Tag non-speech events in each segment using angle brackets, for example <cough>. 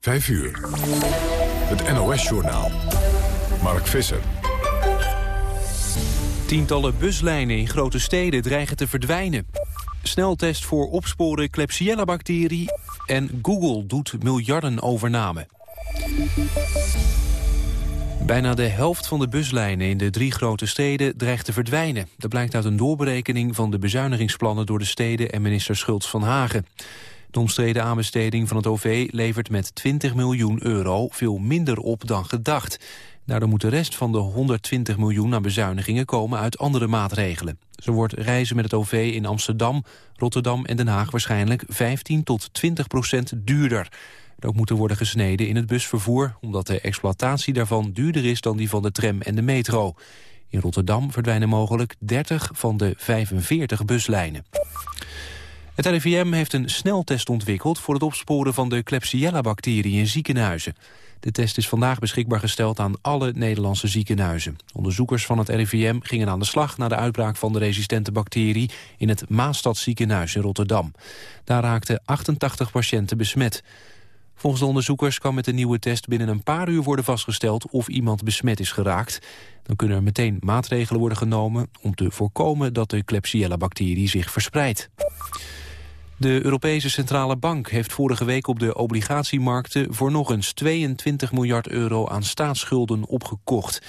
5 uur. Het NOS-journaal. Mark Visser. Tientallen buslijnen in grote steden dreigen te verdwijnen. Sneltest voor opsporen Klebsiella-bacterie... en Google doet miljardenovername. Bijna de helft van de buslijnen in de drie grote steden dreigt te verdwijnen. Dat blijkt uit een doorberekening van de bezuinigingsplannen door de steden en minister Schultz van Hagen. De omstreden aanbesteding van het OV levert met 20 miljoen euro veel minder op dan gedacht. Daardoor moet de rest van de 120 miljoen aan bezuinigingen komen uit andere maatregelen. Zo wordt reizen met het OV in Amsterdam, Rotterdam en Den Haag waarschijnlijk 15 tot 20 procent duurder. Er ook moeten worden gesneden in het busvervoer... omdat de exploitatie daarvan duurder is dan die van de tram en de metro. In Rotterdam verdwijnen mogelijk 30 van de 45 buslijnen. Het RIVM heeft een sneltest ontwikkeld voor het opsporen van de Klebsiella-bacterie in ziekenhuizen. De test is vandaag beschikbaar gesteld aan alle Nederlandse ziekenhuizen. Onderzoekers van het RIVM gingen aan de slag na de uitbraak van de resistente bacterie in het Maastadziekenhuis in Rotterdam. Daar raakten 88 patiënten besmet. Volgens de onderzoekers kan met de nieuwe test binnen een paar uur worden vastgesteld of iemand besmet is geraakt. Dan kunnen er meteen maatregelen worden genomen om te voorkomen dat de Klebsiella-bacterie zich verspreidt. De Europese Centrale Bank heeft vorige week op de obligatiemarkten voor nog eens 22 miljard euro aan staatsschulden opgekocht.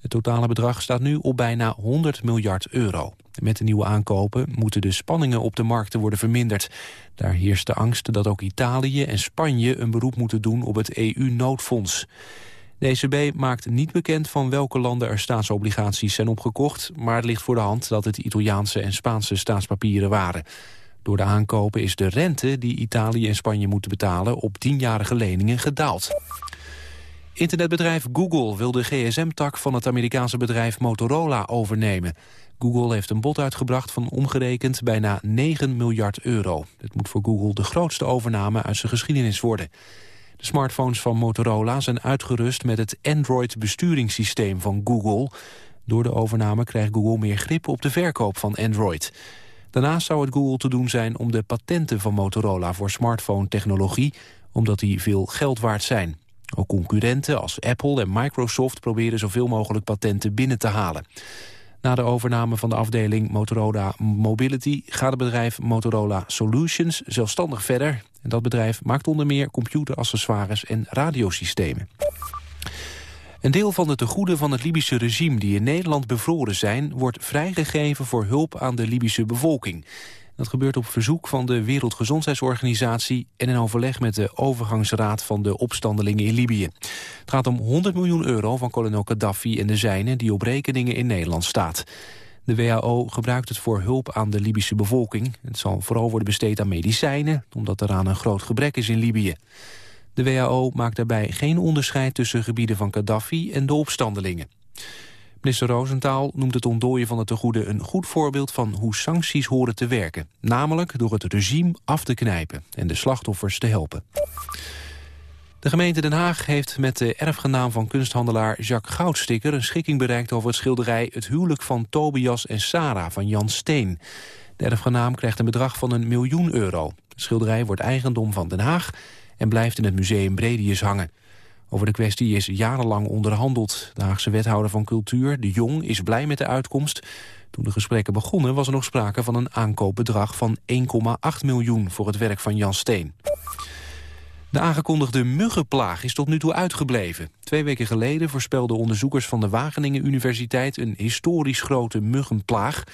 Het totale bedrag staat nu op bijna 100 miljard euro. Met de nieuwe aankopen moeten de spanningen op de markten worden verminderd. Daar heerst de angst dat ook Italië en Spanje een beroep moeten doen op het EU-noodfonds. De ECB maakt niet bekend van welke landen er staatsobligaties zijn opgekocht... maar het ligt voor de hand dat het Italiaanse en Spaanse staatspapieren waren. Door de aankopen is de rente die Italië en Spanje moeten betalen... op tienjarige leningen gedaald. Internetbedrijf Google wil de gsm-tak van het Amerikaanse bedrijf Motorola overnemen. Google heeft een bod uitgebracht van omgerekend bijna 9 miljard euro. Het moet voor Google de grootste overname uit zijn geschiedenis worden. De smartphones van Motorola zijn uitgerust met het Android-besturingssysteem van Google. Door de overname krijgt Google meer grip op de verkoop van Android. Daarnaast zou het Google te doen zijn om de patenten van Motorola voor smartphone-technologie, omdat die veel geld waard zijn. Ook concurrenten als Apple en Microsoft proberen zoveel mogelijk patenten binnen te halen. Na de overname van de afdeling Motorola Mobility gaat het bedrijf Motorola Solutions zelfstandig verder. En dat bedrijf maakt onder meer computeraccessoires en radiosystemen. Een deel van de tegoeden van het Libische regime die in Nederland bevroren zijn... wordt vrijgegeven voor hulp aan de Libische bevolking. Dat gebeurt op verzoek van de Wereldgezondheidsorganisatie... en in overleg met de overgangsraad van de opstandelingen in Libië. Het gaat om 100 miljoen euro van kolonel Gaddafi en de zijnen... die op rekeningen in Nederland staat. De WHO gebruikt het voor hulp aan de Libische bevolking. Het zal vooral worden besteed aan medicijnen... omdat er aan een groot gebrek is in Libië. De WHO maakt daarbij geen onderscheid tussen gebieden van Gaddafi en de opstandelingen. Minister Roosentaal noemt het ontdooien van het tegoeden een goed voorbeeld van hoe sancties horen te werken. Namelijk door het regime af te knijpen en de slachtoffers te helpen. De gemeente Den Haag heeft met de erfgenaam van kunsthandelaar Jacques Goudstikker... een schikking bereikt over het schilderij Het huwelijk van Tobias en Sarah van Jan Steen. De erfgenaam krijgt een bedrag van een miljoen euro. Het schilderij wordt eigendom van Den Haag en blijft in het museum Bredius hangen. Over de kwestie is jarenlang onderhandeld. De Haagse wethouder van cultuur, De Jong, is blij met de uitkomst. Toen de gesprekken begonnen was er nog sprake van een aankoopbedrag van 1,8 miljoen voor het werk van Jan Steen. De aangekondigde muggenplaag is tot nu toe uitgebleven. Twee weken geleden voorspelden onderzoekers van de Wageningen Universiteit... een historisch grote muggenplaag.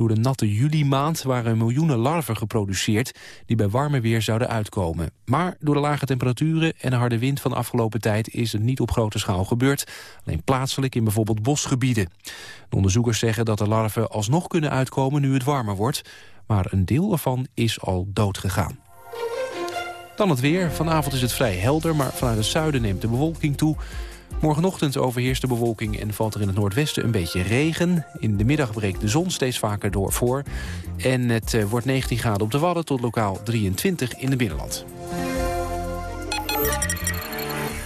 Door de natte juli-maand waren miljoenen larven geproduceerd... die bij warme weer zouden uitkomen. Maar door de lage temperaturen en de harde wind van de afgelopen tijd... is het niet op grote schaal gebeurd. Alleen plaatselijk in bijvoorbeeld bosgebieden. De onderzoekers zeggen dat de larven alsnog kunnen uitkomen nu het warmer wordt. Maar een deel ervan is al dood gegaan. Dan het weer. Vanavond is het vrij helder, maar vanuit het zuiden neemt de bewolking toe. Morgenochtend overheerst de bewolking en valt er in het noordwesten een beetje regen. In de middag breekt de zon steeds vaker door voor. En het eh, wordt 19 graden op de Wadden tot lokaal 23 in het binnenland.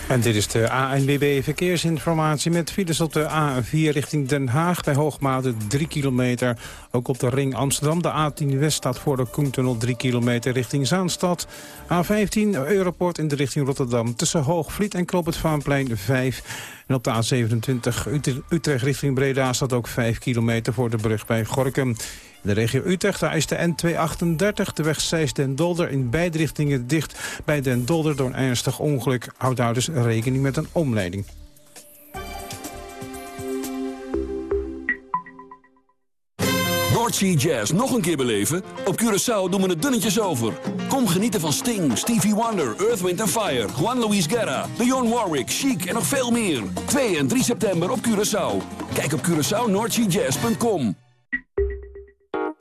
En dit is de ANWB Verkeersinformatie met files op de A4 richting Den Haag bij Hoogmade 3 kilometer. Ook op de ring Amsterdam. De A10 West staat voor de Koentunnel 3 kilometer richting Zaanstad. A15 Europort in de richting Rotterdam tussen Hoogvliet en Vaanplein 5. En op de A27 Utrecht richting Breda staat ook 5 kilometer voor de brug bij Gorkum. De regio Utrecht is de N238, de weg Zeist den Dolder... in beide richtingen dicht bij den Dolder door een ernstig ongeluk. Houd daar dus rekening met een omleiding. Noordsea Jazz nog een keer beleven? Op Curaçao doen we het dunnetjes over. Kom genieten van Sting, Stevie Wonder, Earth, Wind Fire... Juan Luis Guerra, Dionne Warwick, Chic en nog veel meer. 2 en 3 september op Curaçao. Kijk op CuraçaoNoordseaJazz.com.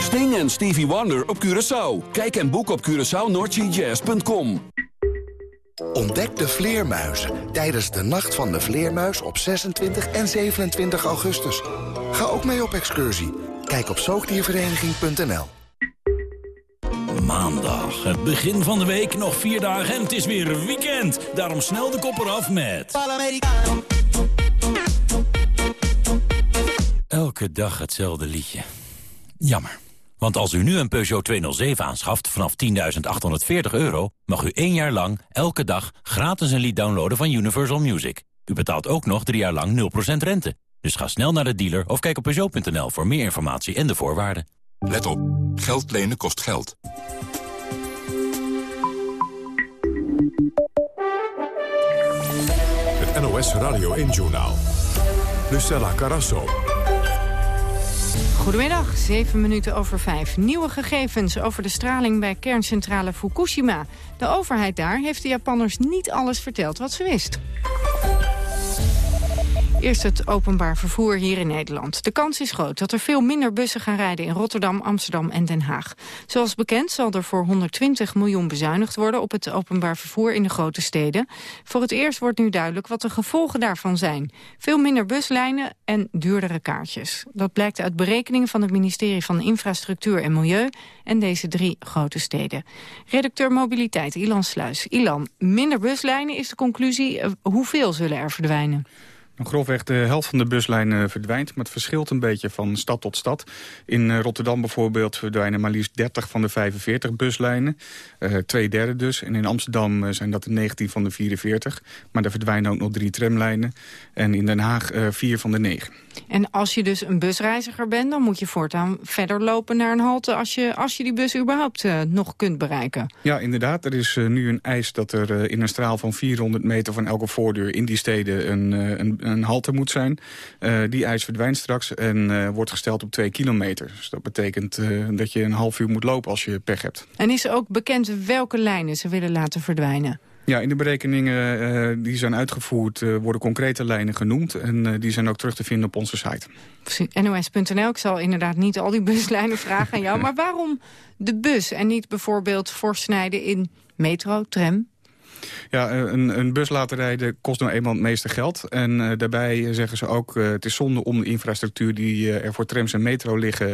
Sting en Stevie Wonder op Curaçao. Kijk en boek op CuraçaoNordGJazz.com. Ontdek de vleermuizen tijdens de Nacht van de Vleermuis op 26 en 27 augustus. Ga ook mee op excursie. Kijk op zoogdiervereniging.nl. Maandag, het begin van de week, nog vier dagen en het is weer weekend. Daarom snel de kop eraf met... Elke dag hetzelfde liedje. Jammer. Want als u nu een Peugeot 207 aanschaft vanaf 10.840 euro... mag u één jaar lang, elke dag, gratis een lied downloaden van Universal Music. U betaalt ook nog drie jaar lang 0% rente. Dus ga snel naar de dealer of kijk op Peugeot.nl voor meer informatie en de voorwaarden. Let op, geld lenen kost geld. Het NOS Radio 1-journaal. Lucella Carasso. Goedemiddag, 7 minuten over 5. Nieuwe gegevens over de straling bij kerncentrale Fukushima. De overheid daar heeft de Japanners niet alles verteld wat ze wist. Eerst het openbaar vervoer hier in Nederland. De kans is groot dat er veel minder bussen gaan rijden in Rotterdam, Amsterdam en Den Haag. Zoals bekend zal er voor 120 miljoen bezuinigd worden op het openbaar vervoer in de grote steden. Voor het eerst wordt nu duidelijk wat de gevolgen daarvan zijn. Veel minder buslijnen en duurdere kaartjes. Dat blijkt uit berekeningen van het ministerie van Infrastructuur en Milieu en deze drie grote steden. Redacteur Mobiliteit Ilan Sluis. Ilan, minder buslijnen is de conclusie. Hoeveel zullen er verdwijnen? Grofweg de helft van de buslijnen verdwijnt, maar het verschilt een beetje van stad tot stad. In eh, Rotterdam bijvoorbeeld verdwijnen maar liefst 30 van de 45 buslijnen. Uh, twee derde dus. En in Amsterdam eh, zijn dat de 19 van de 44. Maar er verdwijnen ook nog drie tramlijnen. En in Den Haag uh, vier van de negen. En als je dus een busreiziger bent, dan moet je voortaan verder lopen naar een halte... als je, als je die bus überhaupt uh, nog kunt bereiken. Ja, inderdaad. Er is nu een eis dat er in een straal van 400 meter van elke voordeur... in die steden een, een, een halte moet zijn. die eis verdwijnt straks en wordt gesteld op 2 kilometer. Dus dat betekent dat je een half uur moet lopen als je pech hebt. En is ook bekend welke lijnen ze willen laten verdwijnen? Ja, in de berekeningen uh, die zijn uitgevoerd uh, worden concrete lijnen genoemd. En uh, die zijn ook terug te vinden op onze site. NOS.nl, ik zal inderdaad niet al die <laughs> buslijnen vragen aan jou. Maar waarom de bus en niet bijvoorbeeld voorsnijden in metro, tram? Ja, een, een, bus laten rijden kost nou eenmaal het meeste geld. En uh, daarbij zeggen ze ook, uh, het is zonde om de infrastructuur die uh, er voor trams en metro liggen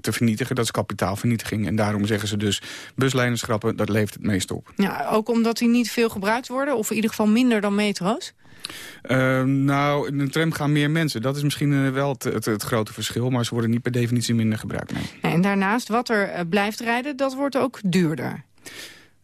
te vernietigen. Dat is kapitaalvernietiging. En daarom zeggen ze dus, buslijnen schrappen, dat levert het meest op. Ja, ook omdat die niet veel gebruikt worden? Of in ieder geval minder dan metro's? Uh, nou, in een tram gaan meer mensen. Dat is misschien uh, wel het, het, het, grote verschil. Maar ze worden niet per definitie minder gebruikt. Nee. En daarnaast, wat er uh, blijft rijden, dat wordt ook duurder.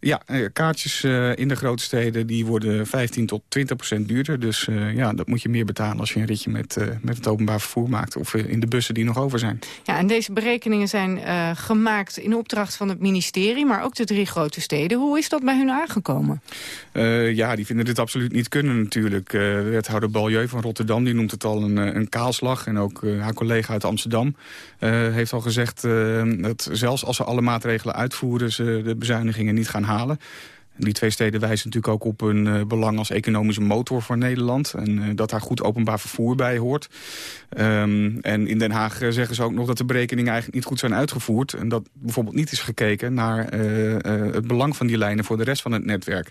Ja, eh, kaartjes uh, in de grote steden die worden 15 tot 20 procent duurder. Dus uh, ja, dat moet je meer betalen als je een ritje met, uh, met het openbaar vervoer maakt. Of in de bussen die nog over zijn. Ja, en deze berekeningen zijn gemaakt in opdracht van het ministerie... maar ook de drie grote steden. Hoe is dat bij hun aangekomen? ja, die vinden dit absoluut niet kunnen natuurlijk. de wethouder Balieu van Rotterdam die noemt het al een, een kaalslag. En ook haar collega uit Amsterdam heeft al gezegd... dat zelfs als ze alle maatregelen uitvoeren... ze de bezuinigingen niet gaan halen. Die twee steden wijzen natuurlijk ook op hun belang als economische motor voor Nederland. En dat daar goed openbaar vervoer bij hoort. Ehm, en in Den Haag zeggen ze ook nog dat de berekeningen eigenlijk niet goed zijn uitgevoerd. En dat bijvoorbeeld niet is gekeken naar het belang van die lijnen voor de rest van het netwerk.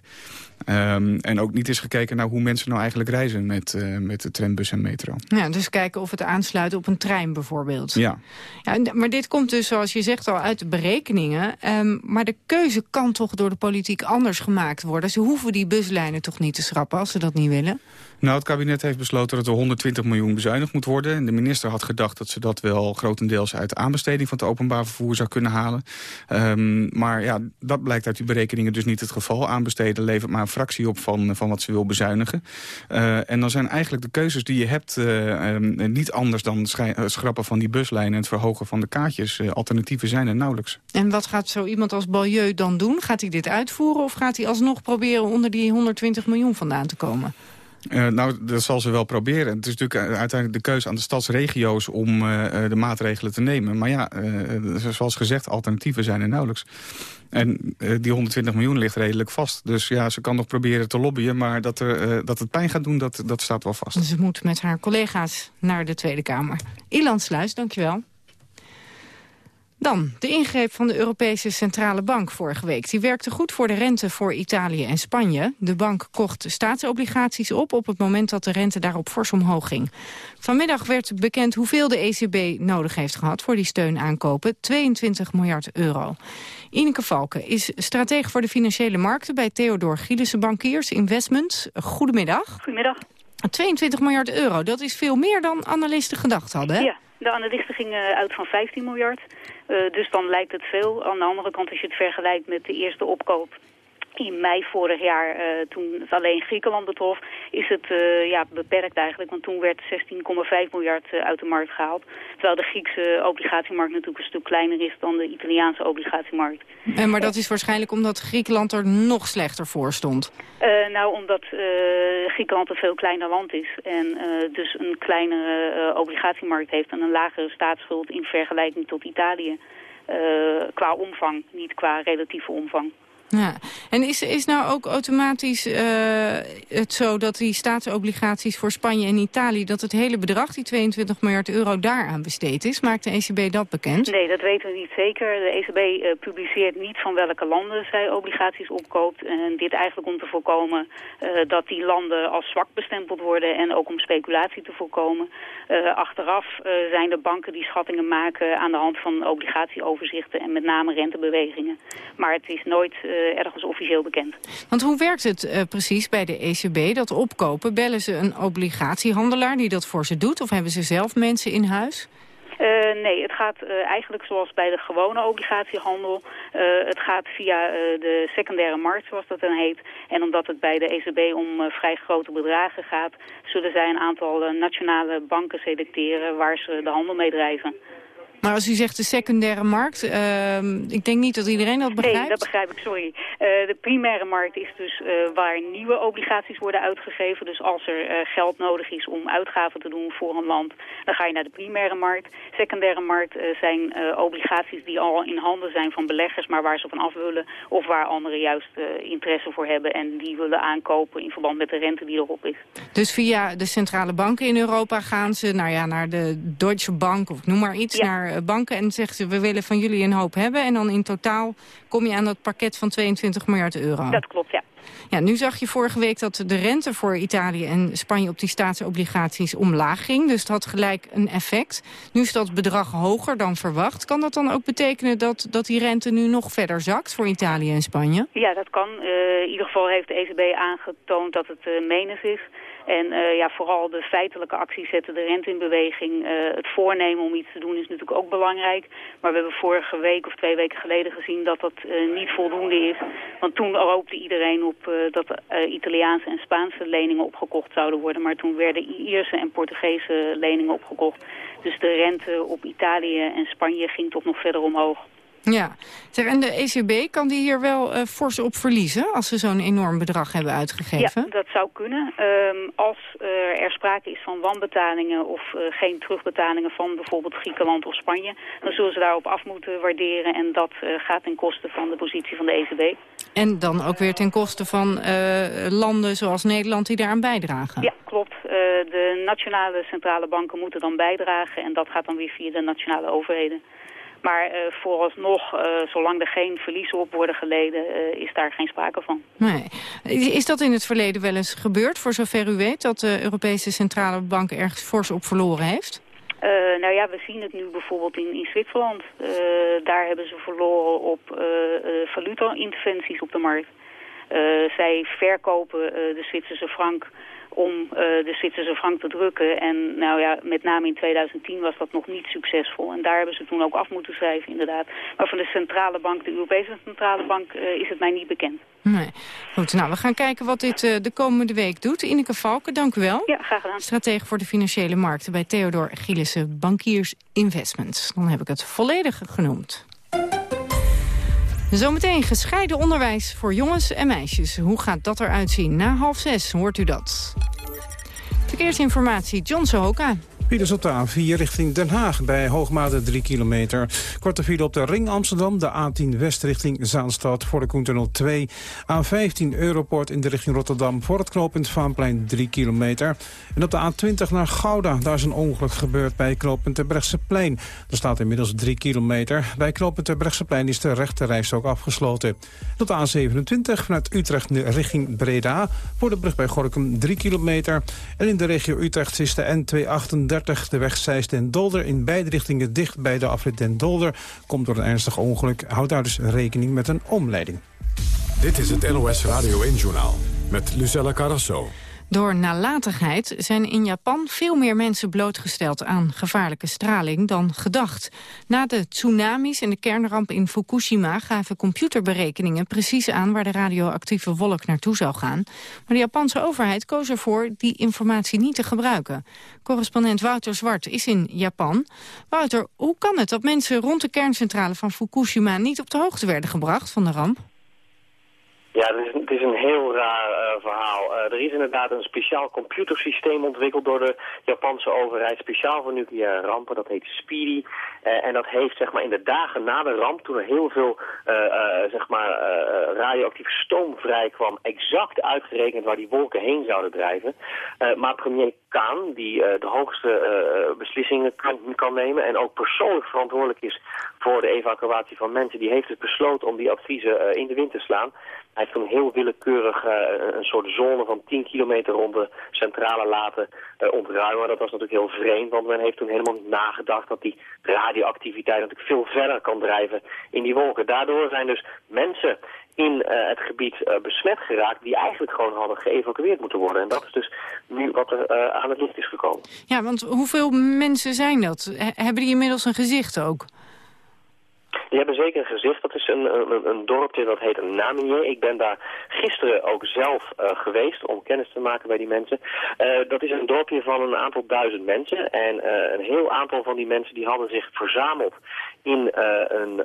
Um, en ook niet is gekeken naar hoe mensen nou eigenlijk reizen met, uh, met de trambus en metro. Ja, dus kijken of het aansluit op een trein bijvoorbeeld. Ja. ja maar dit komt dus, zoals je zegt, al uit de berekeningen. Um, maar de keuze kan toch door de politiek anders gemaakt worden. Ze hoeven die buslijnen toch niet te schrappen als ze dat niet willen? Nou, het kabinet heeft besloten dat er 120 miljoen bezuinigd moet worden. En de minister had gedacht dat ze dat wel grotendeels uit de aanbesteding van het openbaar vervoer zou kunnen halen. Um, maar ja, dat blijkt uit die berekeningen dus niet het geval. Aanbesteden levert maar een fractie op van, van wat ze wil bezuinigen. Uh, en dan zijn eigenlijk de keuzes die je hebt uh, um, niet anders dan schrappen van die buslijnen en het verhogen van de kaartjes. Uh, alternatieven zijn er nauwelijks. En wat gaat zo iemand als Balieu dan doen? Gaat hij dit uitvoeren of gaat hij alsnog proberen onder die 120 miljoen vandaan te komen? Uh, nou, dat zal ze wel proberen. Het is natuurlijk uiteindelijk de keuze aan de stadsregio's om uh, de maatregelen te nemen. Maar ja, zoals gezegd, alternatieven zijn er nauwelijks. En die 120 miljoen ligt redelijk vast. Dus ja, ze kan nog proberen te lobbyen, maar dat, er, dat het pijn gaat doen, dat, dat staat wel vast. Ze moet met haar collega's naar de Tweede Kamer. Ilan Sluis, dankjewel. Dan, de ingreep van de Europese Centrale Bank vorige week. Die werkte goed voor de rente voor Italië en Spanje. De bank kocht staatsobligaties op op het moment dat de rente daarop fors omhoog ging. Vanmiddag werd bekend hoeveel de ECB nodig heeft gehad voor die steunaankopen. 22 miljard euro. Ineke Valken is stratege voor de financiële markten bij Theodor Gielissen Bankiers Investments. Goedemiddag. Goedemiddag. 22 miljard euro, dat is veel meer dan analisten gedacht hadden, hè? Ja, de analisten gingen uit van 15 miljard. Uh, dus dan lijkt het veel. Aan de andere kant, als je het vergelijkt met de eerste opkoop in mei vorig jaar, uh, toen het alleen Griekenland betrof, is het uh, ja, beperkt eigenlijk. Want toen werd 16,5 miljard uh, uit de markt gehaald. Terwijl de Griekse obligatiemarkt natuurlijk een stuk kleiner is dan de Italiaanse obligatiemarkt. En maar dat is waarschijnlijk omdat Griekenland er nog slechter voor stond? nou, omdat Griekenland een veel kleiner land is. En dus een kleinere obligatiemarkt heeft en een lagere staatsschuld in vergelijking tot Italië. qua omvang, niet qua relatieve omvang. Ja. En is, is nou ook automatisch uh, het zo dat die staatsobligaties voor Spanje en Italië... dat het hele bedrag, die 22 miljard euro, daaraan besteed is? Maakt de ECB dat bekend? Nee, dat weten we niet zeker. De ECB eh, publiceert niet van welke landen zij obligaties opkoopt. En dit eigenlijk om te voorkomen uh, dat die landen als zwak bestempeld worden... en ook om speculatie te voorkomen. achteraf zijn er banken die schattingen maken aan de hand van obligatieoverzichten... en met name rentebewegingen. Maar het is nooit ergens officieel bekend. Want hoe werkt het uh, precies bij de ECB, dat opkopen? Bellen ze een obligatiehandelaar die dat voor ze doet? Of hebben ze zelf mensen in huis? Uh, nee, het gaat uh, eigenlijk zoals bij de gewone obligatiehandel. Uh, het gaat via de secundaire markt, zoals dat dan heet. En omdat het bij de ECB om vrij grote bedragen gaat... zullen zij een aantal nationale banken selecteren waar ze de handel mee drijven. Maar als u zegt de secundaire markt, uh, ik denk niet dat iedereen dat begrijpt. Nee, dat begrijp ik, sorry. Uh, de primaire markt is dus uh, waar nieuwe obligaties worden uitgegeven. Dus als er uh, geld nodig is om uitgaven te doen voor een land, dan ga je naar de primaire markt. Secundaire markt zijn obligaties die al in handen zijn van beleggers, maar waar ze van af willen. Of waar anderen juist interesse voor hebben en die willen aankopen in verband met de rente die erop is. Dus via de centrale banken in Europa gaan ze nou ja, naar de Deutsche Bank of noem maar iets, naar eh, banken en zeggen ze... we willen van jullie een hoop hebben. En dan in totaal kom je aan dat pakket van 22 miljard euro. Dat klopt, ja. Ja, nu zag je vorige week dat de rente voor Italië en Spanje op die staatsobligaties omlaag ging. Dus het had gelijk een effect. Nu is dat bedrag hoger dan verwacht. Kan dat dan ook betekenen dat, dat die rente nu nog verder zakt voor Italië en Spanje? Ja, dat kan. Uh, in ieder geval heeft de ECB aangetoond dat het uh, menens is. En uh, ja, vooral de feitelijke acties zetten de rente in beweging. Uh, het voornemen om iets te doen is natuurlijk ook belangrijk. Maar we hebben vorige week of twee weken geleden gezien dat dat uh, niet voldoende is. Want toen hoopte iedereen op dat Italiaanse en Spaanse leningen opgekocht zouden worden. Maar toen werden Ierse en Portugese leningen opgekocht. Dus de rente op Italië en Spanje ging toch nog verder omhoog. Ja, en de ECB, kan die hier wel uh, fors op verliezen... als ze zo'n enorm bedrag hebben uitgegeven? Ja, dat zou kunnen. Um, als uh, er sprake is van wanbetalingen of uh, geen terugbetalingen... van bijvoorbeeld Griekenland of Spanje... dan zullen ze daarop af moeten waarderen... en dat gaat ten koste van de positie van de ECB. En dan ook weer ten koste van landen zoals Nederland die daaraan bijdragen. Ja, klopt. De nationale centrale banken moeten dan bijdragen en dat gaat dan weer via de nationale overheden. Maar uh, vooralsnog, uh, zolang er geen verliezen op worden geleden, uh, is daar geen sprake van. Nee. Is dat in het verleden wel eens gebeurd, voor zover u weet, dat de Europese Centrale Bank ergens fors op verloren heeft? Uh, nou ja, we zien het nu bijvoorbeeld in, in Zwitserland. Uh, daar hebben ze verloren op uh, valuta-interventies op de markt. zij verkopen de Zwitserse frank om de Zwitserse frank te drukken. En nou ja, met name in 2010 was dat nog niet succesvol. En daar hebben ze toen ook af moeten schrijven, inderdaad. Maar van de centrale bank, de Europese centrale bank, is het mij niet bekend. Nee. Goed, nou, we gaan kijken wat dit uh, de komende week doet. Ineke Valken, dank u wel. Ja, graag gedaan. Stratege voor de financiële markten bij Theodor Gielissen Bankiers Investments. Dan heb ik het volledig genoemd. Zometeen gescheiden onderwijs voor jongens en meisjes. Hoe gaat dat eruit zien? Na half zes hoort u dat. Verkeersinformatie, John Sohoka. Files op de A4 richting Den Haag bij Hoogmade 3 kilometer. Korte file op de Ring Amsterdam, de A10 West richting Zaanstad voor de Koentunnel 2. A15 Europort in de richting Rotterdam voor het knooppunt Vaanplein 3 kilometer. En op de A20 naar Gouda, daar is een ongeluk gebeurd bij knooppunt Terbrechtseplein. Er staat inmiddels 3 kilometer. Bij knooppunt Terbrechtseplein is de rechte ook afgesloten. En op de A27 vanuit Utrecht richting Breda voor de brug bij Gorkum 3 kilometer. En in de regio Utrecht is de N238 de weg Zeist en Dolder in beide richtingen dicht bij de afrit Den Dolder. Komt door een ernstig ongeluk. Houd daar dus rekening met een omleiding. Dit is het NOS Radio 1-journaal met Lucella Carrasso. Door nalatigheid zijn in Japan veel meer mensen blootgesteld aan gevaarlijke straling dan gedacht. Na de tsunamis en de kernramp in Fukushima gaven computerberekeningen precies aan waar de radioactieve wolk naartoe zou gaan. Maar de Japanse overheid koos ervoor die informatie niet te gebruiken. Correspondent Wouter Zwart is in Japan. Wouter, hoe kan het dat mensen rond de kerncentrale van Fukushima niet op de hoogte werden gebracht van de ramp? Ja, het is, het een heel raar uh, verhaal. Uh, er is inderdaad een speciaal computersysteem ontwikkeld door de Japanse overheid, speciaal voor nucleaire rampen. Dat heet SPEEDY. Uh, en dat heeft zeg maar in de dagen na de ramp, toen er heel veel zeg maar, radioactieve stoom vrij kwam, exact uitgerekend waar die wolken heen zouden drijven. maar premier Kaan, die de hoogste beslissingen kan, kan nemen en ook persoonlijk verantwoordelijk is voor de evacuatie van mensen, die heeft dus besloten om die adviezen in de wind te slaan. Hij heeft toen heel willekeurig uh, een soort zone van 10 kilometer rond de centrale laten uh, ontruimen. Dat was natuurlijk heel vreemd, want men heeft toen helemaal niet nagedacht dat die radioactiviteit natuurlijk veel verder kan drijven in die wolken. Daardoor zijn dus mensen in uh, het gebied besmet geraakt die eigenlijk gewoon hadden geëvacueerd moeten worden. En dat is dus nu wat er aan het licht is gekomen. Ja, want hoeveel mensen zijn dat? hebben die inmiddels een gezicht ook? Die hebben zeker een gezicht. Dat is een, een, dorpje dat heet Namie. Ik ben daar gisteren ook zelf uh, geweest om kennis te maken bij die mensen. Uh, dat is een dorpje van een aantal duizend mensen. En uh, een heel aantal van die mensen die hadden zich verzameld in een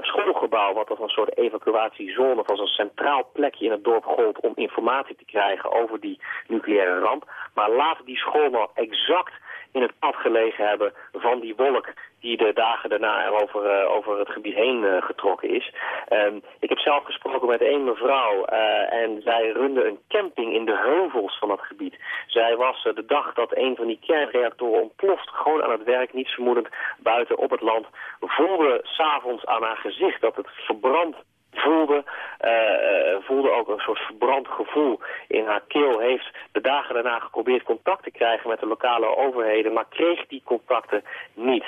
schoolgebouw... wat als een soort evacuatiezone, als een centraal plekje in het dorp gold... om informatie te krijgen over die nucleaire ramp. Maar laat die school nou exact in het pad gelegen hebben van die wolk die de dagen daarna over, uh, over het gebied heen uh, getrokken is. Um, ik heb zelf gesproken met één mevrouw uh, en zij runde een camping in de heuvels van dat gebied. Zij was de dag dat een van die kernreactoren ontploft gewoon aan het werk, niets vermoedend, buiten op het land. Voelde s'avonds aan haar gezicht dat het verbrand voelde, uh, voelde ook een soort verbrand gevoel in haar keel. Heeft de dagen daarna geprobeerd contact te krijgen met de lokale overheden, maar kreeg die contacten niet.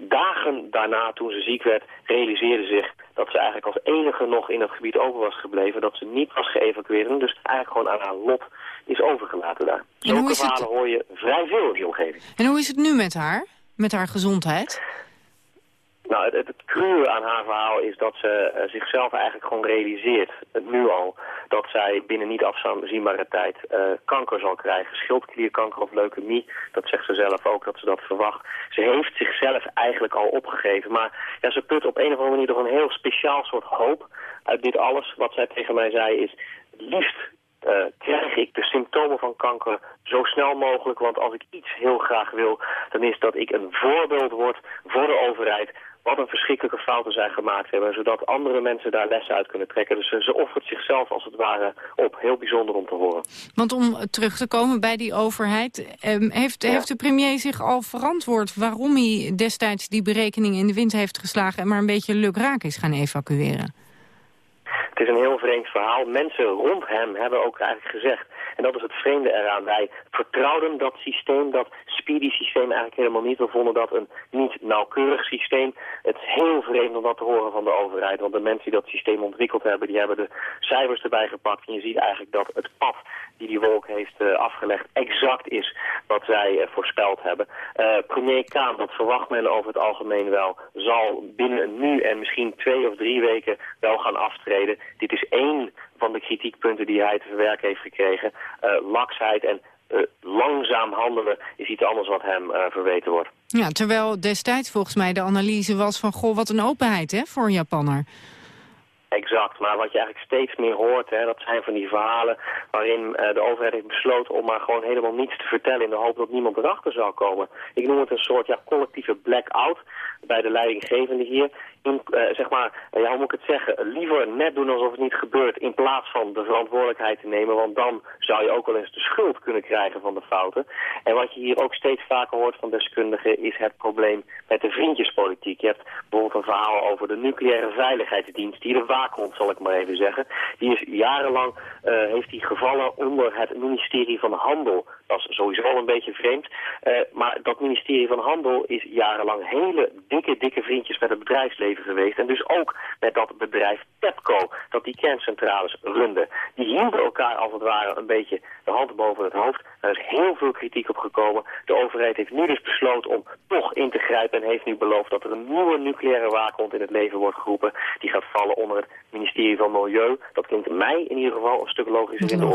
Dagen daarna, toen ze ziek werd, realiseerde zich dat ze eigenlijk als enige nog in het gebied over was gebleven. Dat ze niet was geëvacueerd en dus eigenlijk gewoon aan haar lot is overgelaten daar. Zulke verhalen het... hoor je vrij veel in die omgeving. En hoe is het nu met haar? Met haar gezondheid? Nou, het, het aan haar verhaal is dat ze uh, zichzelf eigenlijk gewoon realiseert, nu al, dat zij binnen niet afzienbare tijd uh, kanker zal krijgen. Schildklierkanker of leukemie, dat zegt ze zelf ook, dat ze dat verwacht. Ze heeft zichzelf eigenlijk al opgegeven, maar ja, ze put op een of andere manier toch een heel speciaal soort hoop uit dit alles. Wat zij tegen mij zei is, liefst uh, krijg ik de symptomen van kanker zo snel mogelijk. Want als ik iets heel graag wil, dan is dat ik een voorbeeld word voor de overheid wat een verschrikkelijke fouten zij gemaakt hebben. Zodat andere mensen daar lessen uit kunnen trekken. Dus ze offert zichzelf als het ware op. Heel bijzonder om te horen. Want om terug te komen bij die overheid... Ehm, heeft, heeft de premier zich al verantwoord waarom hij destijds die berekening in de wind heeft geslagen... en maar een beetje lukraak is gaan evacueren? Het is een heel vreemd verhaal. Mensen rond hem hebben ook eigenlijk gezegd... en dat is het vreemde eraan. Wij vertrouwden dat systeem, dat speedy systeem eigenlijk helemaal niet. We vonden dat een niet nauwkeurig systeem. Het is heel vreemd om dat te horen van de overheid. Want de mensen die dat systeem ontwikkeld hebben... die hebben de cijfers erbij gepakt. En je ziet eigenlijk dat het pad die die wolk heeft uh, afgelegd exact is wat zij uh, voorspeld hebben. Uh, premier Kaan, dat verwacht men over het algemeen wel, zal binnen nu en misschien twee of drie weken wel gaan aftreden. Dit is één van de kritiekpunten die hij te verwerken heeft gekregen. laksheid en langzaam handelen is iets anders wat hem verweten wordt. Ja, terwijl destijds volgens mij de analyse was van... goh, wat een openheid hè, voor een Japanner. Maar wat je eigenlijk steeds meer hoort, hè, dat zijn van die verhalen waarin uh, de overheid heeft besloten om maar gewoon helemaal niets te vertellen in de hoop dat niemand erachter zou komen. Ik noem het een soort ja, collectieve blackout bij de leidinggevende hier in, uh, zeg maar, uh, ja, hoe moet ik het zeggen, liever net doen alsof het niet gebeurt in plaats van de verantwoordelijkheid te nemen, want dan zou je ook wel eens de schuld kunnen krijgen van de fouten. En wat je hier ook steeds vaker hoort van deskundigen is het probleem met de vriendjespolitiek. Je hebt bijvoorbeeld een verhaal over de nucleaire veiligheidsdienst, die de waakhond zal ik maar even zeggen. Die is jarenlang, uh, heeft die gevallen onder het ministerie van Handel. Dat is sowieso al een beetje vreemd. Uh, maar dat ministerie van Handel is jarenlang hele dikke, dikke vriendjes met het bedrijfsleven geweest. En dus ook met dat bedrijf TEPCO, dat die kerncentrales runde. Die hielden elkaar als het ware een beetje de hand boven het hoofd. Er is heel veel kritiek op gekomen. De overheid heeft nu dus besloten om toch in te grijpen en heeft nu beloofd dat er een nieuwe nucleaire waakhond in het leven wordt geroepen. Die gaat vallen onder het ministerie van Milieu. Dat klinkt mij in ieder geval een stuk logischer in de.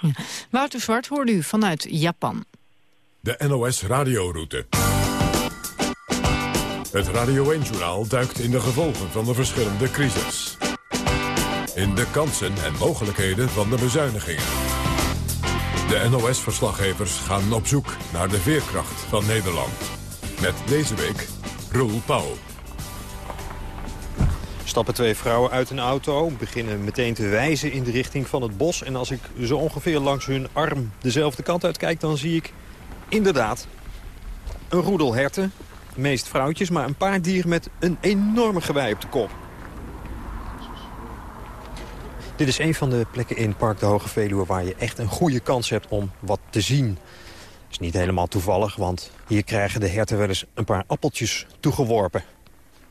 Ja. Wouter Zwart hoorde u vanuit Japan. De NOS radioroute. Het Radio 1-journaal duikt in de gevolgen van de verschillende crisis. In de kansen en mogelijkheden van de bezuinigingen. De NOS-verslaggevers gaan op zoek naar de veerkracht van Nederland. Met deze week Roel Pauw. Stappen twee vrouwen uit een auto, beginnen meteen te wijzen in de richting van het bos. En als ik zo ongeveer langs hun arm dezelfde kant uit kijk, dan zie ik inderdaad een roedel herten. Meest vrouwtjes, maar een paar dieren met een enorme gewei op de kop. Dit is een van de plekken in Park de Hoge Veluwe waar je echt een goede kans hebt om wat te zien. Dat is niet helemaal toevallig, want hier krijgen de herten wel eens een paar appeltjes toegeworpen.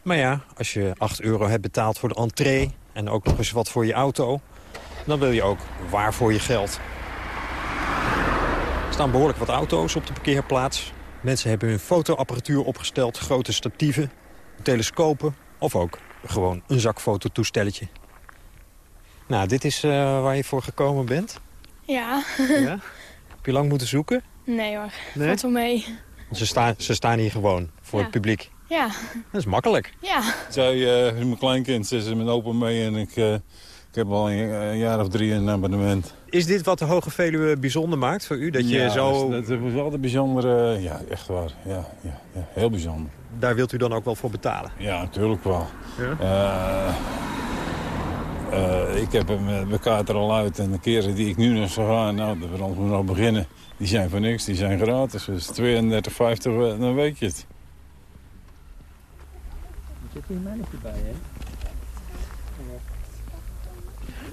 Maar ja, als je 8 euro hebt betaald voor de entree en ook nog eens wat voor je auto... dan wil je ook waar voor je geld. Er staan behoorlijk wat auto's op de parkeerplaats. Mensen hebben hun fotoapparatuur opgesteld, grote statieven, telescopen... of ook gewoon een zakfototoestelletje. Nou, dit is uh, waar je voor gekomen bent? Ja. <laughs> ja. Heb je lang moeten zoeken? Nee hoor, nee? valt wel mee. Ze, staan ze staan hier gewoon voor ja. het publiek. Ja. Dat is makkelijk. Ja. Zij, uh, mijn kleinkind, ze is met open mee en ik, uh, ik heb al een, een, jaar of drie een abonnement. Is dit wat de Hoge Veluwe bijzonder maakt voor u? Dat je ja, zo... dat, dat is wel de bijzondere... Ja, echt waar. Ja, ja, ja, heel bijzonder. Daar wilt u dan ook wel voor betalen? Ja, natuurlijk wel. Ja? Uh, uh, ik heb hem, mijn kaart er al uit en de keren die ik nu nog zou gaan, nou, dat we ons nog beginnen, die zijn voor niks, die zijn gratis. Dus 32,50, dan weet je het. Er zit een mannetje bij, hè?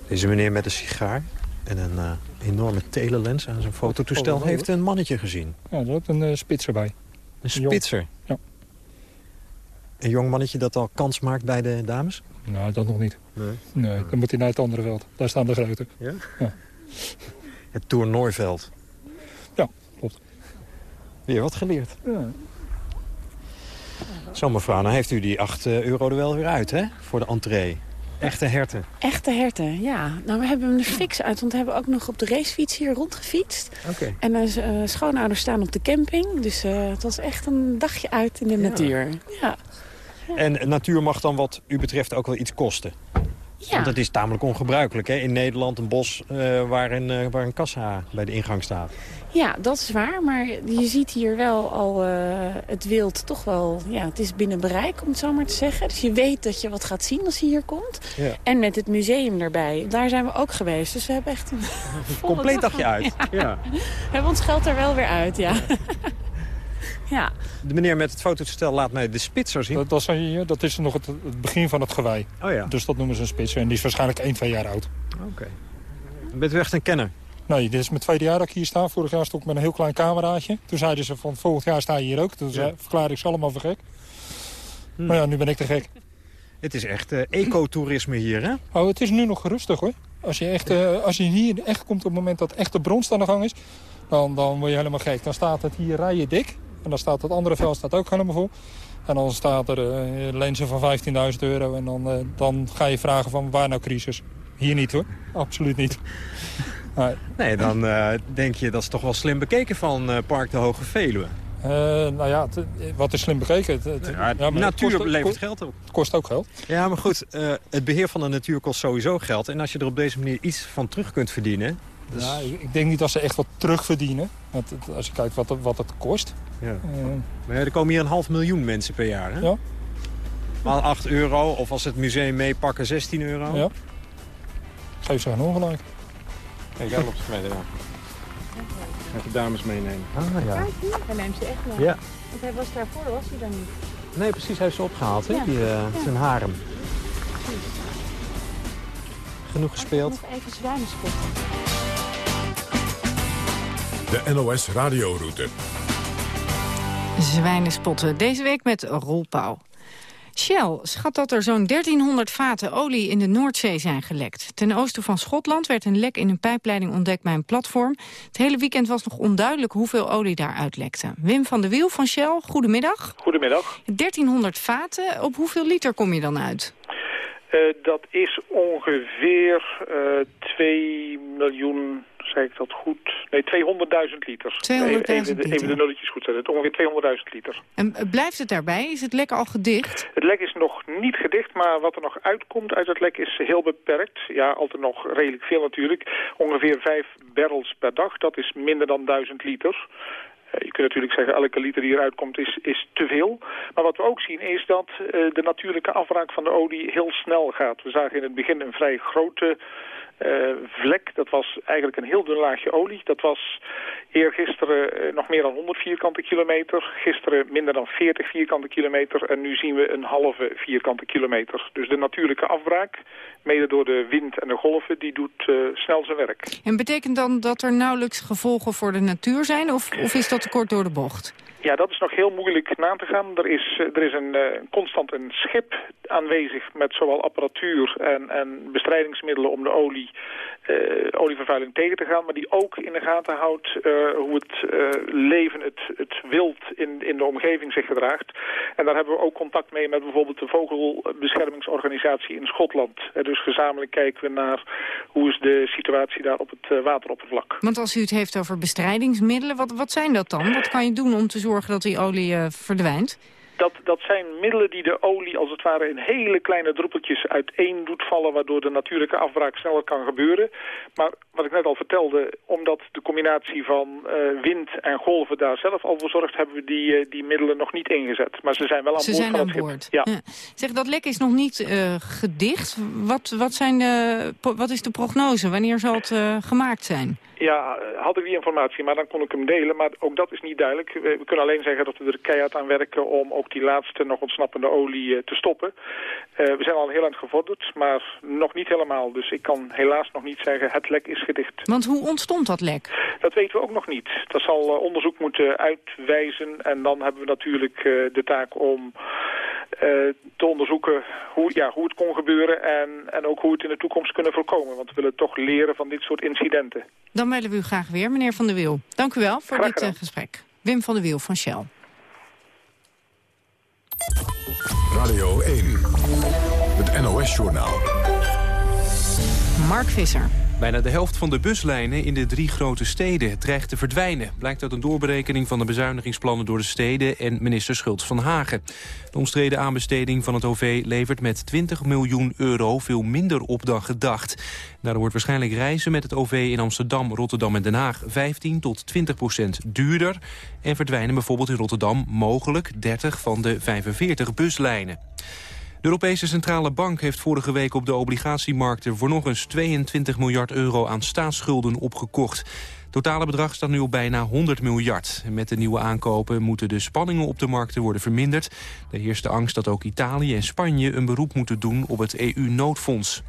Deze meneer met een sigaar en een uh, enorme telelens aan zijn fototoestel heeft een mannetje gezien. Ja, er ook een uh, spitser bij. Een spitser? Ja. Een jong mannetje dat al kans maakt bij de dames? Nou, dat nog niet. Nee? Nee, dan moet hij naar het andere veld. Daar staan de grote. Ja? ja. <laughs> Het toernooiveld. Ja, klopt. Weer wat geleerd. Ja. Zo mevrouw, nou heeft u die 8 euro er wel weer uit, hè? Voor de entree. Echte herten. Echte herten, ja. Nou, we hebben hem er fix uit, want we hebben ook nog op de racefiets hier rondgefietst. Oké. Okay. En de uh, schoonouders staan op de camping, dus uh, het was echt een dagje uit in de ja. natuur. Ja. En natuur mag dan wat u betreft ook wel iets kosten? Ja. Want het is tamelijk ongebruikelijk, hè? In Nederland een bos uh, waar, een, uh, waar een kassa bij de ingang staat. Ja, dat is waar. Maar je ziet hier wel al uh, het wild toch wel... Ja, het is binnen bereik, om het zo maar te zeggen. Dus je weet dat je wat gaat zien als je hier komt. Ja. En met het museum erbij. Daar zijn we ook geweest. Dus we hebben echt een... <laughs> Compleet dagje uit. Ja. ja. We hebben ons geld er wel weer uit, ja. <laughs> ja. De meneer met het fototoestel laat mij de spitser zien. Dat, dat, is, dat is nog het, het, begin van het gewei. Oh ja. Dus dat noemen ze een spitser. En die is waarschijnlijk 1, 2 jaar oud. Oké. Okay. Bent u echt een kenner? Nee, dit is mijn tweede jaar dat ik hier sta. Vorig jaar stond ik met een heel klein cameraatje. Toen zeiden ze van volgend jaar sta je hier ook. Toen ja. verklaarde ik ze allemaal voor gek. Hm. Maar ja, nu ben ik te gek. Het is echt uh, ecotourisme hier, hè? Oh, het is nu nog gerustig, hoor. Als je, echt, uh, als je hier echt komt op het moment dat echt de bronst aan de gang is... Dan, dan word je helemaal gek. Dan staat het hier rijen dik. En dan staat het andere veld staat ook helemaal vol. En dan staat er uh, lenzen van 15.000 euro. En dan, dan ga je vragen van waar nou crisis? Hier niet, hoor. Absoluut niet. <laughs> Nee, dan uh, denk je dat is toch wel slim bekeken van Park de Hoge Veluwe. Uh, nou ja, wat is slim bekeken? Ja, ja, natuur kost, levert kost, geld op. Het kost ook geld. Ja, maar goed, het beheer van de natuur kost sowieso geld. En als je er op deze manier iets van terug kunt verdienen... Dus... Ja, ik denk niet dat ze echt wat terugverdienen. Want als je kijkt wat, wat het kost. Ja. maar er komen hier een half miljoen mensen per jaar, hè? Ja. Maal 8 euro, of als het museum meepakken 16 euro. Ja. Geef ze geen ongelijk. Kijk, jij loopt mee eraan. Gaat de dames meenemen. Ah, ja. Hij neemt ze echt wel. Ja. Want hij was daarvoor, was hij dan niet? Nee, precies. Hij heeft ze opgehaald, hè? Ja. Die, uh, ja. Zijn harem. Precies. Genoeg gespeeld. Nog even zwijnen spotten. De NOS Radioroute. Zwijnenspotten. Deze week met Roel Pauw. Shell schat dat er zo'n 1300 vaten olie in de Noordzee zijn gelekt. Ten oosten van Schotland werd een lek in een pijpleiding ontdekt bij een platform. Het hele weekend was nog onduidelijk hoeveel olie daar uitlekte. Wim van der Wiel van Shell, goedemiddag. Goedemiddag. 1300 vaten, op hoeveel liter kom je dan uit? Uh, dat is ongeveer uh, 2 miljoen ik dat goed? Nee, 200.000 liter. 200.000 even, even, de, even de nulletjes goed zetten. Ongeveer 200.000 liter. En blijft het daarbij? Is het lek al gedicht? Het lek is nog niet gedicht, maar wat er nog uitkomt uit het lek is heel beperkt. Ja, altijd nog redelijk veel natuurlijk. Ongeveer 5 barrels per dag, dat is minder dan 1000 liter. Je kunt natuurlijk zeggen, elke liter die eruit komt is, is te veel. Maar wat we ook zien is dat uh, de natuurlijke afbraak van de olie heel snel gaat. We zagen in het begin een vrij grote vlek. Dat was eigenlijk een heel dun laagje olie. Dat was eergisteren uh, nog meer dan 100 vierkante kilometer. Gisteren minder dan 40 vierkante kilometer. En nu zien we een halve vierkante kilometer. Dus de natuurlijke afbraak, mede door de wind en de golven, die doet uh, snel zijn werk. En betekent dan dat er nauwelijks gevolgen voor de natuur zijn? Of, of is dat te kort door de bocht? Ja, dat is nog heel moeilijk na te gaan. Er is, er is een, uh, constant een schip aanwezig met zowel apparatuur en, en bestrijdingsmiddelen om de olie, uh, olievervuiling tegen te gaan. Maar die ook in de gaten houdt hoe het leven, het, het wild in, in de omgeving zich gedraagt. En daar hebben we ook contact mee met bijvoorbeeld de vogelbeschermingsorganisatie in Schotland. dus gezamenlijk kijken we naar hoe is de situatie daar op het wateroppervlak. Want als u het heeft over bestrijdingsmiddelen, wat, wat zijn dat dan? Wat kan je doen om te zorgen dat die olie uh, verdwijnt? Dat, dat zijn middelen die de olie als het ware in hele kleine druppeltjes uiteen doet vallen... waardoor de natuurlijke afbraak sneller kan gebeuren. Maar wat ik net al vertelde, omdat de combinatie van uh, wind en golven daar zelf al voor zorgt... hebben we die, uh, die middelen nog niet ingezet. Maar ze zijn wel aan ze boord zijn van aan het boord. Ja. Ja. Zeg, dat lek is nog niet uh, gedicht. Wat, wat, zijn de, wat is de prognose? Wanneer zal het gemaakt zijn? Ja, had ik die informatie, maar dan kon ik hem delen. Maar ook dat is niet duidelijk. We, we kunnen alleen zeggen dat we er keihard aan werken om ook die laatste nog ontsnappende olie uh, te stoppen. Uh, we zijn al heel eind gevorderd, maar nog niet helemaal. Dus ik kan helaas nog niet zeggen, het lek is gedicht. Want hoe ontstond dat lek? Dat weten we ook nog niet. Dat zal uh, onderzoek moeten uitwijzen. En dan hebben we natuurlijk de taak om te onderzoeken hoe, ja, hoe het kon gebeuren... En, en ook hoe we het in de toekomst kunnen voorkomen. Want we willen toch leren van dit soort incidenten. Dan bellen we u graag weer, meneer Van der Wiel. Dank u wel voor dit uh, gesprek. Wim van der Wiel van Shell. Radio 1, het NOS-journaal. Mark Visser. Bijna de helft van de buslijnen in de drie grote steden dreigt te verdwijnen. Blijkt uit een doorberekening van de bezuinigingsplannen door de steden en minister Schultz van Hagen. De omstreden aanbesteding van het OV levert met 20 miljoen euro veel minder op dan gedacht. Daardoor wordt waarschijnlijk reizen met het OV in Amsterdam, Rotterdam en Den Haag 15 tot 20 procent duurder. En verdwijnen bijvoorbeeld in Rotterdam mogelijk 30 van de 45 buslijnen. De Europese Centrale Bank heeft vorige week op de obligatiemarkten... voor nog eens 22 miljard euro aan staatsschulden opgekocht. Het totale bedrag staat nu op bijna 100 miljard. met de nieuwe aankopen moeten de spanningen op de markten worden verminderd. Er heerst de angst dat ook Italië en Spanje een beroep moeten doen op het EU-noodfonds.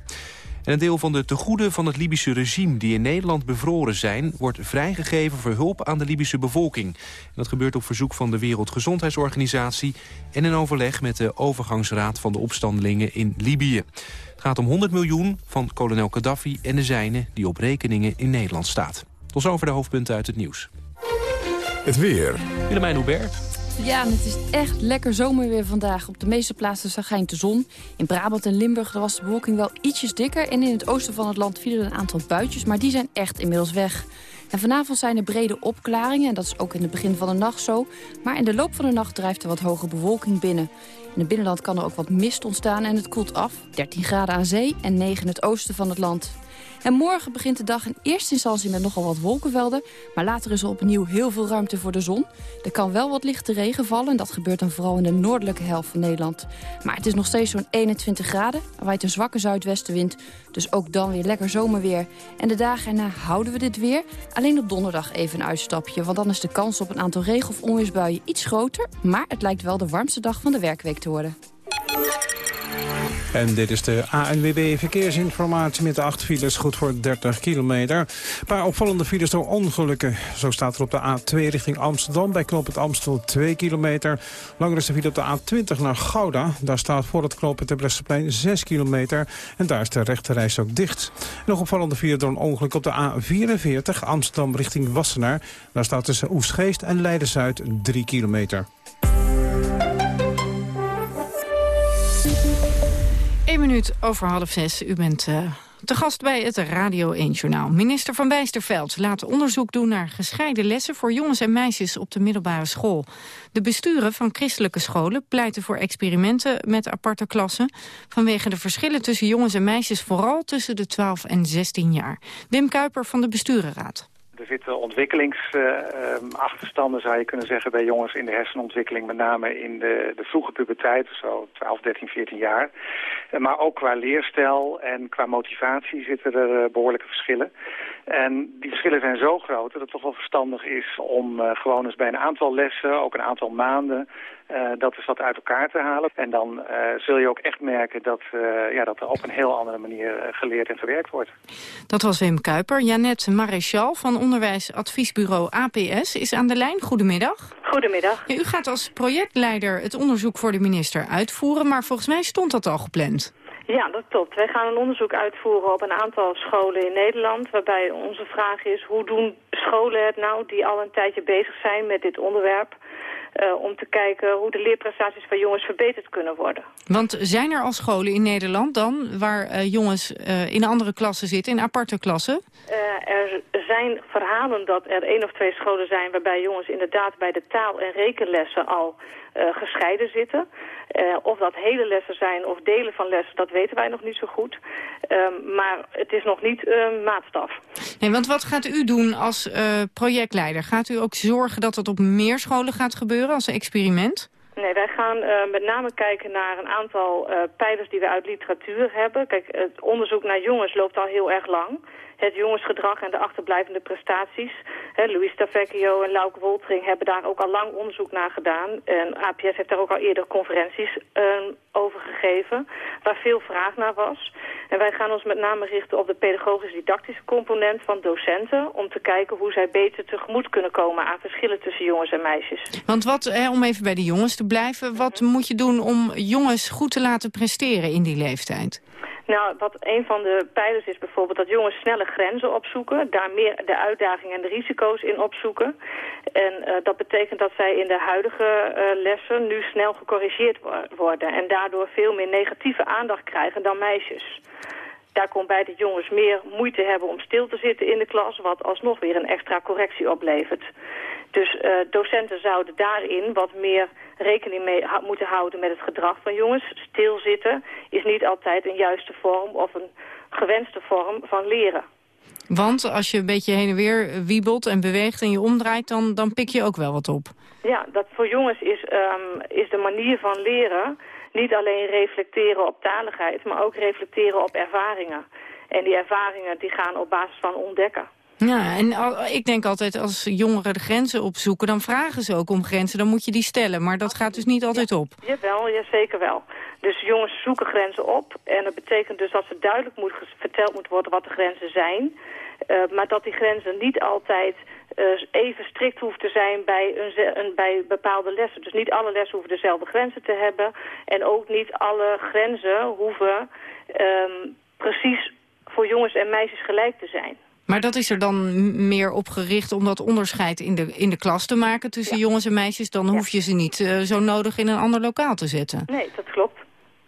En een deel van de tegoeden van het Libische regime die in Nederland bevroren zijn... wordt vrijgegeven voor hulp aan de Libische bevolking. En dat gebeurt op verzoek van de Wereldgezondheidsorganisatie... en in overleg met de overgangsraad van de opstandelingen in Libië. Het gaat om 100 miljoen van kolonel Gaddafi en de zijnen... die op rekeningen in Nederland staat. Tot zover de hoofdpunten uit het nieuws. Het weer. Willemijn Hubert. Ja, het is echt lekker zomerweer vandaag. Op de meeste plaatsen schijnt de zon. In Brabant en Limburg was de bewolking wel ietsjes dikker... en in het oosten van het land vielen een aantal buitjes... maar die zijn echt inmiddels weg. En vanavond zijn er brede opklaringen, en dat is ook in het begin van de nacht zo. Maar in de loop van de nacht drijft er wat hoge bewolking binnen. In het binnenland kan er ook wat mist ontstaan en het koelt af. 13 graden aan zee en 9 in het oosten van het land. En morgen begint de dag in eerste instantie met nogal wat wolkenvelden. Maar later is er opnieuw heel veel ruimte voor de zon. Er kan wel wat lichte regen vallen. En dat gebeurt dan vooral in de noordelijke helft van Nederland. Maar het is nog steeds zo'n 21 graden. Er waait een zwakke zuidwestenwind. Dus ook dan weer lekker zomerweer. En de dagen erna houden we dit weer. Alleen op donderdag even een uitstapje. Want dan is de kans op een aantal regen- of onweersbuien iets groter. Maar het lijkt wel de warmste dag van de werkweek te worden. En dit is de ANWB Verkeersinformatie met de acht files, goed voor 30 kilometer. Een paar opvallende files door ongelukken. Zo staat er op de A2 richting Amsterdam, bij knooppunt Amstel 2 kilometer. Langer is de file op de A20 naar Gouda. Daar staat voor het knooppunt Terbrechtseplein 6 kilometer. En daar is de rechterreis ook dicht. nog opvallende file door een ongeluk op de A44 Amsterdam richting Wassenaar. Daar staat tussen Oestgeest en Leiden-Zuid 3 kilometer. 1 minuut over half zes. U bent uh, te gast bij het Radio 1-journaal. Minister Van Bijsterveld laat onderzoek doen naar gescheiden lessen... voor jongens en meisjes op de middelbare school. De besturen van christelijke scholen pleiten voor experimenten met aparte klassen... vanwege de verschillen tussen jongens en meisjes... vooral tussen de 12 en 16 jaar. Wim Kuiper van de Besturenraad. Er zitten ontwikkelingsachterstanden, zou je kunnen zeggen, bij jongens in de hersenontwikkeling. Met name in de, de vroege puberteit, zo 12, 13, 14 jaar. Eh, maar ook qua leerstijl en qua motivatie zitten er eh, behoorlijke verschillen. En die verschillen zijn zo groot dat het toch wel verstandig is om uh, gewoon eens bij een aantal lessen, ook een aantal maanden, uh, dat is wat uit elkaar te halen. En dan uh, zul je ook echt merken dat, uh, ja, dat er op een heel andere manier geleerd en gewerkt wordt. Dat was Wim Kuiper. Janet Maréchal van onderwijsadviesbureau APS is aan de lijn. Goedemiddag. Goedemiddag. Ja, u gaat als projectleider het onderzoek voor de minister uitvoeren, maar volgens mij stond dat al gepland. Ja, dat klopt. Wij gaan een onderzoek uitvoeren op een aantal scholen in Nederland... waarbij onze vraag is, hoe doen scholen het nou die al een tijdje bezig zijn met dit onderwerp... Uh, om te kijken hoe de leerprestaties van jongens verbeterd kunnen worden. Want zijn er al scholen in Nederland dan waar uh, jongens uh, in andere klassen zitten, in aparte klassen? er zijn verhalen dat er één of twee scholen zijn waarbij jongens inderdaad bij de taal- en rekenlessen al gescheiden zitten. Of dat hele lessen zijn of delen van lessen, dat weten wij nog niet zo goed. Ehm, maar het is nog niet maatstaf. Nee, want wat gaat u doen als projectleider? Gaat u ook zorgen dat het op meer scholen gaat gebeuren als experiment? Nee, wij gaan uh, met name kijken naar een aantal uh, pijlers die we uit literatuur hebben. Kijk, het onderzoek naar jongens loopt al heel erg lang het jongensgedrag en de achterblijvende prestaties. He, Louis Tavecchio en Lauke Woltering hebben daar ook al lang onderzoek naar gedaan. En APS heeft daar ook al eerder conferenties uh, over gegeven, waar veel vraag naar was. En wij gaan ons met name richten op de pedagogisch-didactische component van docenten... om te kijken hoe zij beter tegemoet kunnen komen aan verschillen tussen jongens en meisjes. Want wat, hè, om even bij de jongens te blijven, wat moet je doen om jongens goed te laten presteren in die leeftijd? Nou, wat een van de pijlers is bijvoorbeeld dat jongens snelle grenzen opzoeken. Daar meer de uitdagingen en de risico's in opzoeken. En uh, dat betekent dat zij in de huidige uh, lessen nu snel gecorrigeerd worden. En daardoor veel meer negatieve aandacht krijgen dan meisjes. Daar komt bij dat jongens meer moeite hebben om stil te zitten in de klas... wat alsnog weer een extra correctie oplevert. Dus uh, docenten zouden daarin wat meer rekening mee moeten houden met het gedrag van jongens. Stilzitten is niet altijd een juiste vorm of een gewenste vorm van leren. Want als je een beetje heen en weer wiebelt en beweegt en je omdraait... dan, dan pik je ook wel wat op. Ja, dat voor jongens is, um, is de manier van leren niet alleen reflecteren op taligheid... maar ook reflecteren op ervaringen. En die ervaringen die gaan op basis van ontdekken. Ja, en ik denk altijd als jongeren de grenzen opzoeken... dan vragen ze ook om grenzen, dan moet je die stellen. Maar dat gaat dus niet altijd op. Jawel, ja, zeker wel. Dus jongens zoeken grenzen op. En dat betekent dus dat ze duidelijk moet, verteld moet worden wat de grenzen zijn. Uh, maar dat die grenzen niet altijd uh, even strikt hoeft te zijn bij, een, een, bij bepaalde lessen. Dus niet alle lessen hoeven dezelfde grenzen te hebben. En ook niet alle grenzen hoeven um, precies voor jongens en meisjes gelijk te zijn. Maar dat is er dan meer op gericht om dat onderscheid in de, in de klas te maken tussen jongens en meisjes. Dan hoef je ze niet uh, zo nodig in een ander lokaal te zetten. Nee, dat klopt.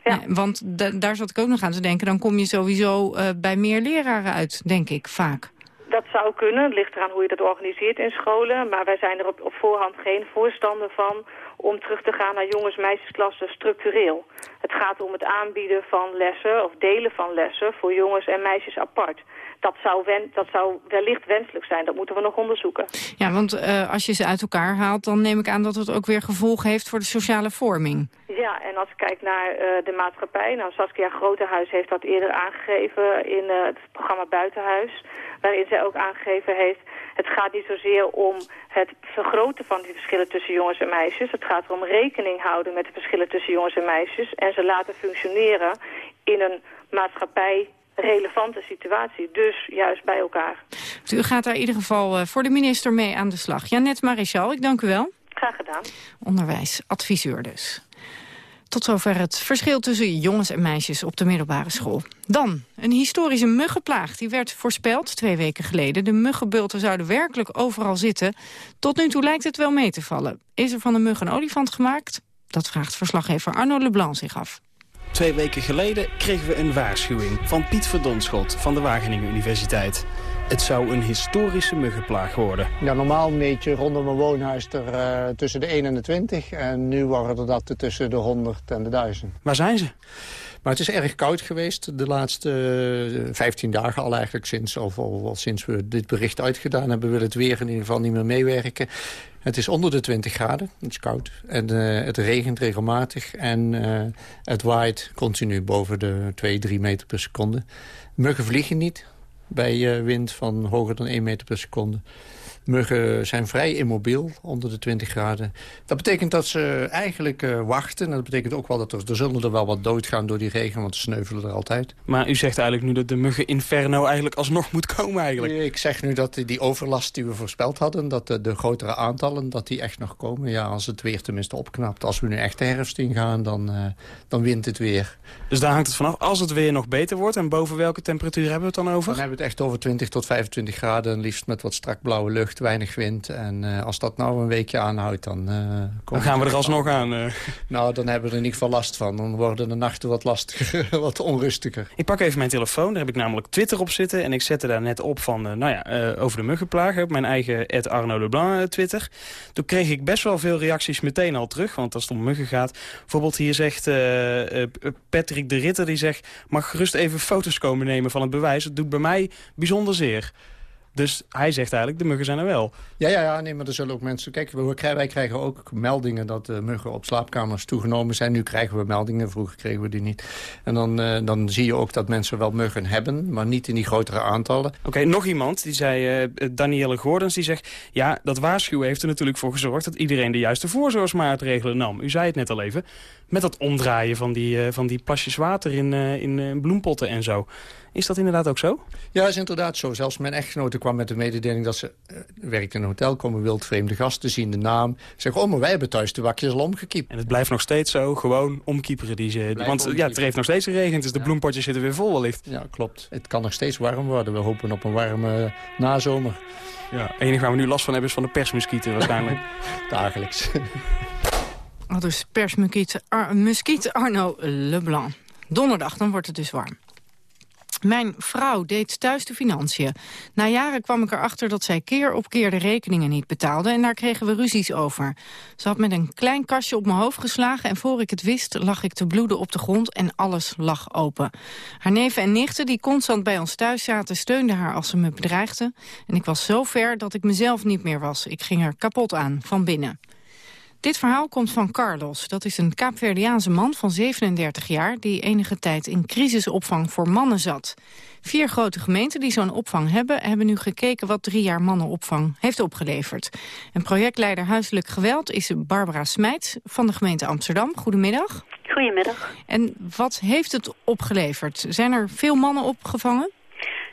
Ja. want daar zat ik ook nog aan te denken. Dan kom je sowieso uh, bij meer leraren uit, denk ik, vaak. Dat zou kunnen. Het ligt eraan hoe je dat organiseert in scholen. Maar wij zijn er op, op voorhand geen voorstander van om terug te gaan naar jongens-meisjesklassen structureel. Het gaat om het aanbieden van lessen of delen van lessen voor jongens en meisjes apart dat zou, wen, dat zou wellicht wenselijk zijn. Dat moeten we nog onderzoeken. Ja, want uh, als je ze uit elkaar haalt... dan neem ik aan dat het ook weer gevolgen heeft voor de sociale vorming. Ja, en als ik kijk naar uh, de maatschappij... nou, Saskia Grotehuis heeft dat eerder aangegeven in uh, het programma Buitenhuis... waarin zij ook aangegeven heeft... het gaat niet zozeer om het vergroten van die verschillen tussen jongens en meisjes. Het gaat erom rekening houden met de verschillen tussen jongens en meisjes... en ze laten functioneren in een maatschappij relevante situatie. Dus juist bij elkaar. U gaat daar in ieder geval eh, voor de minister mee aan de slag. Janet Marichal, ik dank u wel. Graag gedaan. Onderwijsadviseur dus. Tot zover het verschil tussen jongens en meisjes op de middelbare school. Dan, een historische muggenplaag. Die werd voorspeld twee weken geleden. De muggenbulten zouden werkelijk overal zitten. Tot nu toe lijkt het wel mee te vallen. Is er van de mug een olifant gemaakt? Dat vraagt verslaggever Arno Leblanc zich af. Twee weken geleden kregen we een waarschuwing van Piet Verdonschot van de Wageningen Universiteit. Het zou een historische muggenplaag worden. Ja, normaal meet je rondom een woonhuis er uh, tussen de 1 en de 20. En nu waren er dat tussen de 100 en de 1000. Waar zijn ze? Maar het is erg koud geweest de laatste 15 eh, dagen al eigenlijk. Sinds, of, of, sinds we dit bericht uitgedaan hebben, wil het weer in ieder geval niet meer meewerken. Het is onder de 20 graden, het is koud. En uh, het regent regelmatig en uh, het waait continu boven de 2, 3 meter per seconde. Muggen vliegen niet bij uh, wind van hoger dan 1 meter per seconde. Muggen zijn vrij immobiel onder de 20 graden. Dat betekent dat ze eigenlijk uh, wachten. En dat betekent ook wel dat er, er zullen er wel wat doodgaan door die regen, want ze sneuvelen er altijd. Maar u zegt eigenlijk nu dat de muggen inferno eigenlijk alsnog moet komen eigenlijk. Ik zeg nu dat die overlast die we voorspeld hadden, dat de, de grotere aantallen, dat die echt nog komen. Ja, als het weer tenminste opknapt. Als we nu echt de herfst ingaan, dan, uh, dan wint het weer. Dus daar hangt het vanaf. Als het weer nog beter wordt, en boven welke temperatuur hebben we het dan over? Dan hebben we het echt over 20 tot 25 graden, liefst met wat strak blauwe lucht weinig wind. En uh, als dat nou een weekje aanhoudt, dan... Uh, dan gaan we er alsnog aan. Uh. Nou, dan hebben we er in ieder geval last van. Dan worden de nachten wat lastiger, <laughs> wat onrustiger. Ik pak even mijn telefoon, daar heb ik namelijk Twitter op zitten. En ik zette daar net op van, nou ja, over de muggenplagen. Op mijn eigen Arno Leblanc Twitter. Toen kreeg ik best wel veel reacties meteen al terug. Want als het om muggen gaat... Bijvoorbeeld hier zegt Patrick de Ritter, die zegt... mag gerust even foto's komen nemen van het bewijs. Het doet bij mij bijzonder zeer. Dus hij zegt eigenlijk, de muggen zijn er wel. Ja, ja, ja nee, maar er zullen ook mensen... Kijk, wij krijgen ook meldingen dat de muggen op slaapkamers toegenomen zijn. Nu krijgen we meldingen, vroeger kregen we die niet. En dan, uh, dan zie je ook dat mensen wel muggen hebben, maar niet in die grotere aantallen. Oké, nog iemand, die zei, uh, Danielle Gordens, die zegt... ja, dat waarschuwen heeft er natuurlijk voor gezorgd... dat iedereen de juiste voorzorgsmaatregelen nam. U zei het net al even, met dat omdraaien van die, uh, van die plasjes water in, in bloempotten en zo. Is dat inderdaad ook zo? Ja, is inderdaad zo. Zelfs mijn echtgenote kwam met de mededeling dat ze uh, werkt in een hotel, komen wildvreemde gasten, zien de naam. Zeggen, oh, maar wij hebben thuis de wakjes al omgekiept. En het blijft nog steeds zo, gewoon omkieperen. Die ze, want ja, het heeft nog steeds geregend, dus de bloempotjes zitten weer vol wellicht. Ja, klopt. Het kan nog steeds warm worden. We hopen op een warme nazomer. Ja, het enige waar we nu last van hebben is van de persmuskieten waarschijnlijk. <laughs> Dagelijks. <laughs> Al dus persmuskiet Ar Arno Leblanc. Donderdag, dan wordt het dus warm. Mijn vrouw deed thuis de financiën. Na jaren kwam ik erachter dat zij keer op keer de rekeningen niet betaalde... en daar kregen we ruzies over. Ze had met een klein kastje op mijn hoofd geslagen... en voor ik het wist lag ik te bloeden op de grond en alles lag open. Haar neven en nichten die constant bij ons thuis zaten... steunden haar als ze me bedreigde. En ik was zo ver dat ik mezelf niet meer was. Ik ging er kapot aan, van binnen. Dit verhaal komt van Carlos. Dat is een Kaapverdiaanse man van 37 jaar... die enige tijd in crisisopvang voor mannen zat. Vier grote gemeenten die zo'n opvang hebben... hebben nu gekeken wat drie jaar mannenopvang heeft opgeleverd. Een projectleider huiselijk geweld is Barbara Smijts van de gemeente Amsterdam. Goedemiddag. Goedemiddag. En wat heeft het opgeleverd? Zijn er veel mannen opgevangen?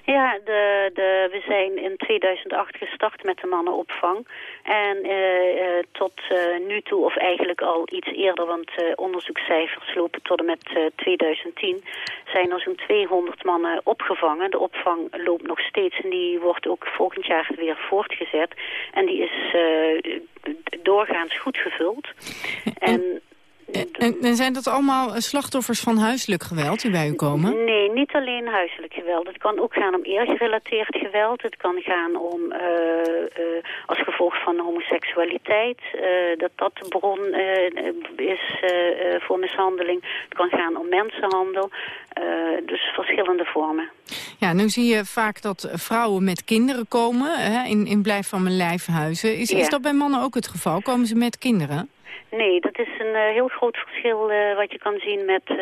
Ja, de, de, we zijn in 2008 gestart met de mannenopvang. En uh, tot uh, nu toe, of eigenlijk al iets eerder, want onderzoekscijfers lopen tot en met 2010... zijn er zo'n 200 mannen opgevangen. De opvang loopt nog steeds en die wordt ook volgend jaar weer voortgezet. En die is doorgaans goed gevuld. <laughs> En en, en, zijn dat allemaal eh, slachtoffers van huiselijk geweld die bij u komen? Nee, niet alleen huiselijk geweld. Het kan ook gaan om eergerelateerd geweld. Het kan gaan om, uh, uh, als gevolg van homoseksualiteit, dat dat de bron is voor mishandeling. Het kan gaan om mensenhandel. dus verschillende vormen. Ja, nu zie je vaak dat vrouwen met kinderen komen hè, in, in blijf van mijn lijf huizen. Is, is dat bij mannen ook het geval? Komen ze met kinderen? Nee, dat is een uh, heel groot verschil uh, wat je kan zien met uh,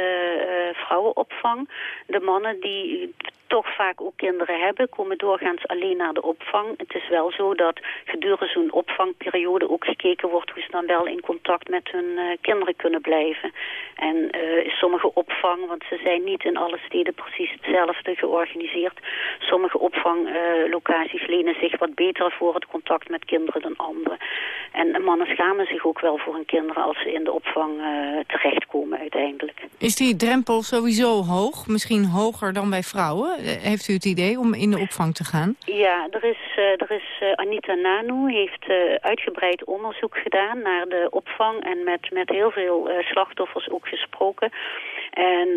vrouwenopvang. De mannen die toch vaak ook kinderen hebben, komen doorgaans alleen naar de opvang. Het is wel zo dat gedurende zo'n opvangperiode ook gekeken wordt hoe ze dan wel in contact met hun uh, kinderen kunnen blijven. En uh, sommige opvang, want ze zijn niet in alle steden precies hetzelfde georganiseerd. Sommige opvanglocaties uh, lenen zich wat beter voor het contact met kinderen dan andere. En mannen schamen zich ook wel voor hun kinderen als ze in de opvang terechtkomen uiteindelijk. Is die drempel sowieso hoog? Misschien hoger dan bij vrouwen? Eh, heeft u het idee om in de opvang te gaan? Ja, er is, uh, er is uh, Anita Nanu heeft uitgebreid onderzoek gedaan naar de opvang en met, met heel veel slachtoffers ook gesproken. En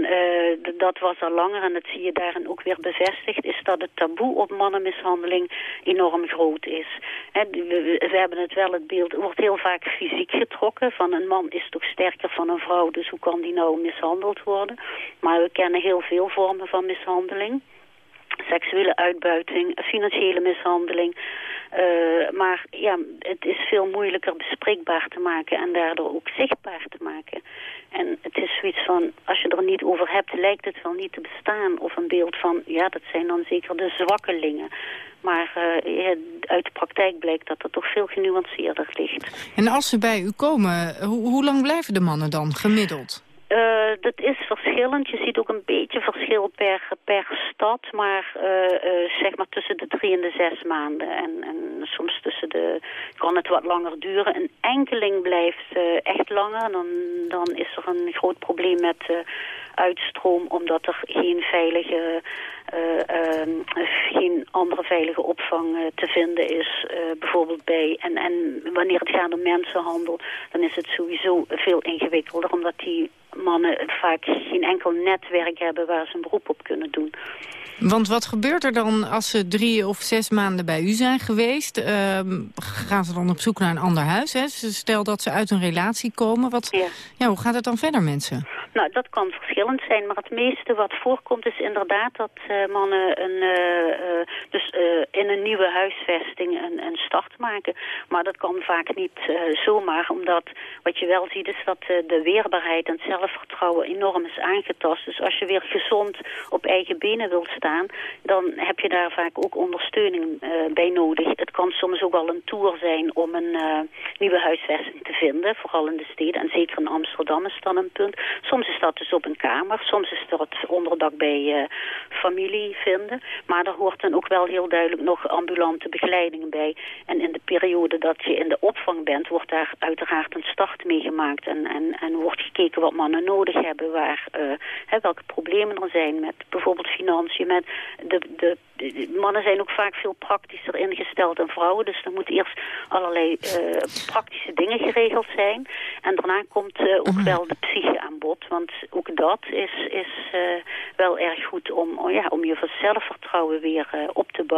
dat was al langer en dat zie je daarin ook weer bevestigd... is dat het taboe op mannenmishandeling enorm groot is. we, hebben het wel, het beeld wordt heel vaak fysiek getrokken... van een man is toch sterker van een vrouw, dus hoe kan die nou mishandeld worden? Maar we kennen heel veel vormen van mishandeling seksuele uitbuiting, financiële mishandeling. Uh, maar ja, het is veel moeilijker bespreekbaar te maken en daardoor ook zichtbaar te maken. En het is zoiets van, als je er niet over hebt, lijkt het wel niet te bestaan. Of een beeld van, ja, dat zijn dan zeker de zwakkelingen. Maar ja, uit de praktijk blijkt dat het toch veel genuanceerder ligt. En als ze bij u komen, hoe lang blijven de mannen dan gemiddeld? Uh, dat is verschillend. Je ziet ook een beetje verschil per, per stad. Maar uh, uh, zeg maar tussen de drie en de zes maanden. En, en soms tussen de, kan het wat langer duren. Een enkeling blijft echt langer. Dan, dan is er een groot probleem met uitstroom. Omdat er geen veilige... Ehm, geen andere veilige opvang te vinden is. bijvoorbeeld bij... En, en wanneer het gaat om mensenhandel... dan is het sowieso veel ingewikkelder. Omdat die mannen vaak geen enkel netwerk hebben waar ze een beroep op kunnen doen. Want wat gebeurt er dan als ze drie of zes maanden bij u zijn geweest? Uh, gaan ze dan op zoek naar een ander huis? Hè? Stel dat ze uit een relatie komen. Wat, ja. ja. hoe gaat het dan verder, mensen? Nou, dat kan verschillend zijn. Maar het meeste wat voorkomt is inderdaad dat uh, mannen een, uh, dus, in een nieuwe huisvesting een, een, start maken. Maar dat kan vaak niet zomaar. Omdat wat je wel ziet is dat de weerbaarheid en zelfvertrouwen enorm is aangetast. Dus als je weer gezond op eigen benen wilt staan dan heb je daar vaak ook ondersteuning bij nodig. Het kan soms ook wel een tour zijn om een nieuwe huisvesting te vinden, vooral in de steden. En zeker in Amsterdam is dat een punt. Soms is dat dus op een kamer, soms is dat onderdak bij familie vinden. Maar er hoort dan ook wel heel duidelijk nog ambulante begeleiding bij. En in de periode dat je in de opvang bent, wordt daar uiteraard een start mee gemaakt. En, en, en wordt gekeken wat mannen nodig hebben, waar, hè, welke problemen er zijn met bijvoorbeeld financiën, de, de, de, mannen zijn ook vaak veel praktischer ingesteld dan vrouwen. Dus er moeten eerst allerlei uh, praktische dingen geregeld zijn. En daarna komt uh, ook wel de psyche aan bod. Want ook dat is, is wel erg goed om, oh ja, om je zelfvertrouwen weer op te bouwen.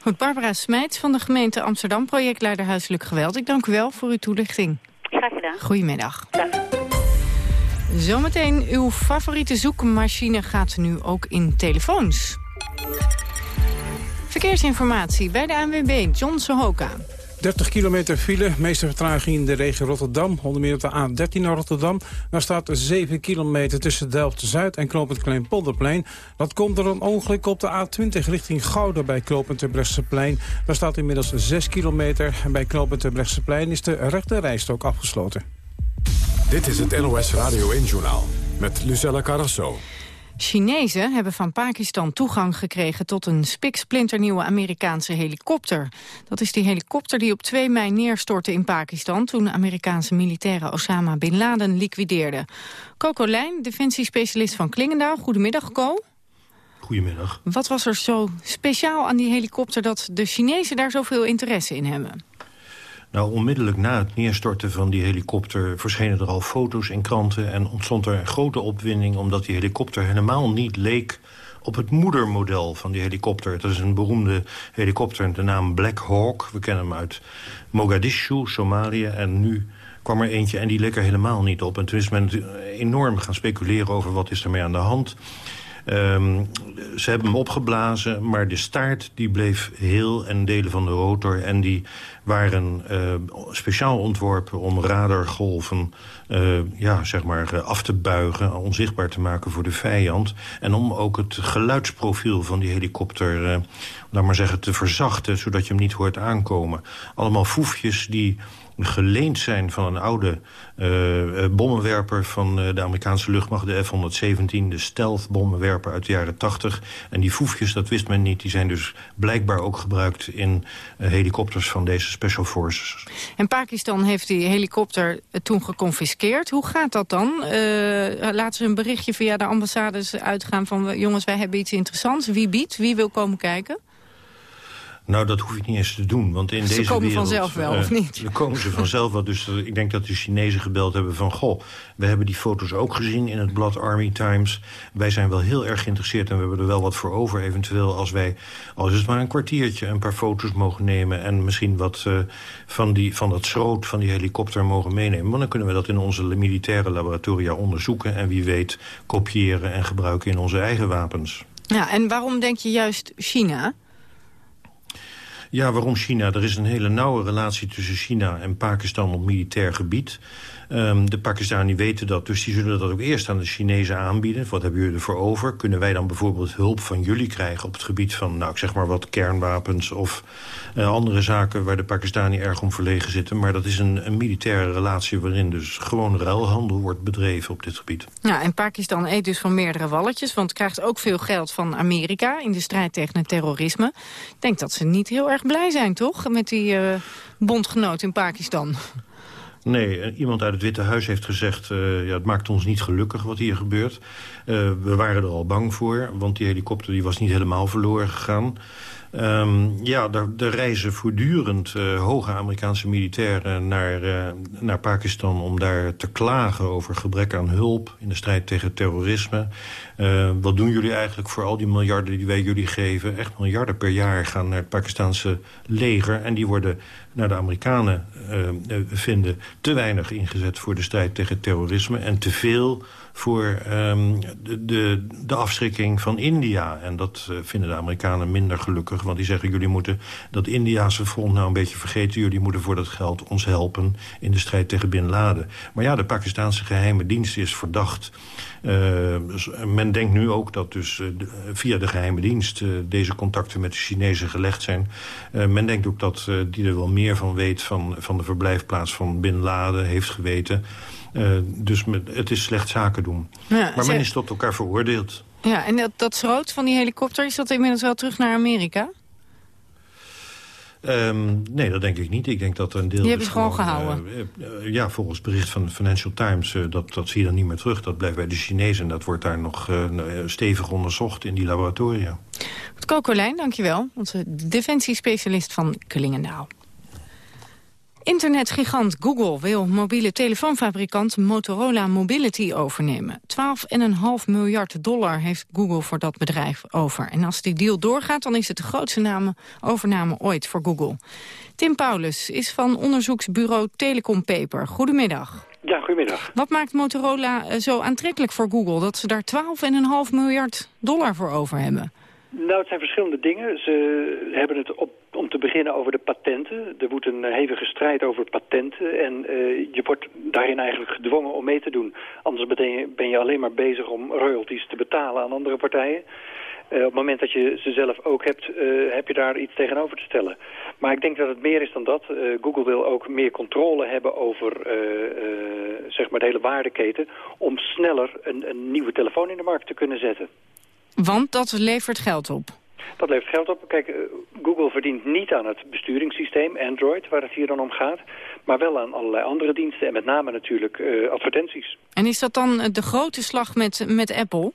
Goed, Barbara Smijts van de gemeente Amsterdam, projectleider Huiselijk Geweld. Ik dank u wel voor uw toelichting. Graag gedaan. Goedemiddag. Zometeen uw favoriete zoekmachine gaat nu ook in telefoons. Verkeersinformatie bij de ANWB, John Sohoka. 30 kilometer file, meeste vertraging in de regio Rotterdam. Onder meer op de A13 naar Rotterdam. Daar staat 7 kilometer tussen Delft-Zuid en Klopend Kleinpolderplein. Dat komt door een ongeluk op de A20 richting Gouda bij Klopend Terbrechtseplein. Daar staat inmiddels 6 kilometer. En bij Klopend Terbrechtseplein is de rechte rijstok afgesloten. Dit is het NOS Radio 1-journaal met Lucella Carrasso. Chinezen hebben van Pakistan toegang gekregen tot een spiksplinternieuwe Amerikaanse helikopter. Dat is die helikopter die op 2 mei neerstortte in Pakistan toen Amerikaanse militairen Osama Bin Laden liquideerden. Coco Lijn, defensiespecialist van Klingendaal. Goedemiddag, Co. Goedemiddag. Wat was er zo speciaal aan die helikopter dat de Chinezen daar zoveel interesse in hebben? Nou, onmiddellijk na het neerstorten van die helikopter... verschenen er al foto's in kranten en ontstond er een grote opwinding... omdat die helikopter helemaal niet leek op het moedermodel van die helikopter. Het is een beroemde helikopter, de naam Black Hawk. We kennen hem uit Mogadishu, Somalië. En nu kwam er eentje en die leek er helemaal niet op. En toen is men enorm gaan speculeren over wat is ermee aan de hand... Um, ze hebben hem opgeblazen, maar de staart die bleef heel en delen van de rotor... en die waren uh, speciaal ontworpen om radargolven uh, ja, zeg maar, uh, af te buigen... onzichtbaar te maken voor de vijand. En om ook het geluidsprofiel van die helikopter... laat maar zeggen, te verzachten, zodat je hem niet hoort aankomen. Allemaal foefjes die geleend zijn van een oude uh, bommenwerper van uh, de Amerikaanse luchtmacht, de F-117, de stealth bommenwerper uit de jaren 80. En die foefjes, dat wist men niet, die zijn dus blijkbaar ook gebruikt in helikopters van deze Special Forces. En Pakistan heeft die helikopter toen geconfiskeerd. Hoe gaat dat dan? laten ze een berichtje via de ambassades uitgaan van jongens, wij hebben iets interessants. Wie biedt? Wie wil komen kijken? Nou, dat hoef ik niet eens te doen. Want in ze deze komen wereld, vanzelf wel, uh, of niet? Dan komen ze vanzelf wel. Dus uh, ik denk dat de Chinezen gebeld hebben van... goh, we hebben die foto's ook gezien in het blad Army Times. Wij zijn wel heel erg geïnteresseerd en we hebben er wel wat voor over. Eventueel als wij, als het maar een kwartiertje... een paar foto's mogen nemen en misschien wat uh, van, die, van dat schroot van die helikopter mogen meenemen. Want dan kunnen we dat in onze militaire laboratoria onderzoeken... en wie weet kopiëren en gebruiken in onze eigen wapens. Ja, en waarom denk je juist China... Ja, waarom China? Er is een hele nauwe relatie tussen China en Pakistan op militair gebied. Um, de Pakistani weten dat, dus die zullen dat ook eerst aan de Chinezen aanbieden. Wat hebben jullie ervoor over? Kunnen wij dan bijvoorbeeld hulp van jullie krijgen... op het gebied van, nou, ik zeg maar wat kernwapens... of uh, andere zaken waar de Pakistani erg om verlegen zitten. Maar dat is een, een militaire relatie waarin dus gewoon ruilhandel wordt bedreven op dit gebied. Ja, en Pakistan eet dus van meerdere walletjes... want krijgt ook veel geld van Amerika in de strijd tegen het terrorisme. Ik denk dat ze niet heel erg blij zijn, toch? Met die uh, bondgenoot in Pakistan. Nee, iemand uit het Witte Huis heeft gezegd... Uh, ja, het maakt ons niet gelukkig wat hier gebeurt. Uh, we waren er al bang voor, want die helikopter die was niet helemaal verloren gegaan. Um, ja, er, reizen voortdurend uh, hoge Amerikaanse militairen naar, uh, naar Pakistan... om daar te klagen over gebrek aan hulp in de strijd tegen terrorisme. Uh, wat doen jullie eigenlijk voor al die miljarden die wij jullie geven? Echt miljarden per jaar gaan naar het Pakistanse leger... en die worden naar de Amerikanen vinden te weinig ingezet... voor de strijd tegen terrorisme en te veel voor um, de, de, de afschrikking van India. En dat uh, vinden de Amerikanen minder gelukkig. Want die zeggen, jullie moeten dat Indiase front nou een beetje vergeten. Jullie moeten voor dat geld ons helpen in de strijd tegen Bin Laden. Maar ja, de Pakistanse geheime dienst is verdacht. Uh, men denkt nu ook dat dus uh, via de geheime dienst deze contacten met de Chinezen gelegd zijn. men denkt ook dat die er wel meer van weet van, van de verblijfplaats van Bin Laden heeft geweten. Uh, dus met, het is slecht zaken doen. Ja, maar men is tot elkaar veroordeeld. Ja, en dat, dat schroot van die helikopter, is dat inmiddels wel terug naar Amerika? Um, nee, dat denk ik niet. Ik denk dat een deel... Die hebben ze gewoon, gewoon gehouden? Uh, uh, ja, volgens bericht van de Financial Times... Uh, dat, dat zie je dan niet meer terug. Dat blijft bij de Chinezen. En dat wordt daar nog stevig onderzocht in die laboratoria. Coco Lijn, dankjewel. Onze defensiespecialist van Klingendaal. Internetgigant Google wil mobiele telefoonfabrikant Motorola Mobility overnemen. 12,5 miljard dollar heeft Google voor dat bedrijf over. En als die deal doorgaat, dan is het de grootste name, overname ooit voor Google. Tim Paulus is van onderzoeksbureau Telecom Paper. Goedemiddag. Ja, goedemiddag. Wat maakt Motorola eh, zo aantrekkelijk voor Google... dat ze daar 12,5 miljard dollar voor over hebben? Nou, het zijn verschillende dingen. Ze hebben het op, om te beginnen over de patenten. Er wordt een hevige strijd over patenten. En uh, je wordt daarin eigenlijk gedwongen om mee te doen. Anders ben je, alleen maar bezig om royalties te betalen aan andere partijen. Uh, op het moment dat je ze zelf ook hebt, uh, heb je daar iets tegenover te stellen. Maar ik denk dat het meer is dan dat. Google wil ook meer controle hebben over zeg maar de hele waardeketen... om sneller een, een nieuwe telefoon in de markt te kunnen zetten. Want dat levert geld op? Dat levert geld op. Kijk, Google verdient niet aan het besturingssysteem, Android, waar het hier dan om gaat. Maar wel aan allerlei andere diensten en met name natuurlijk uh, advertenties. En is dat dan de grote slag met, met Apple,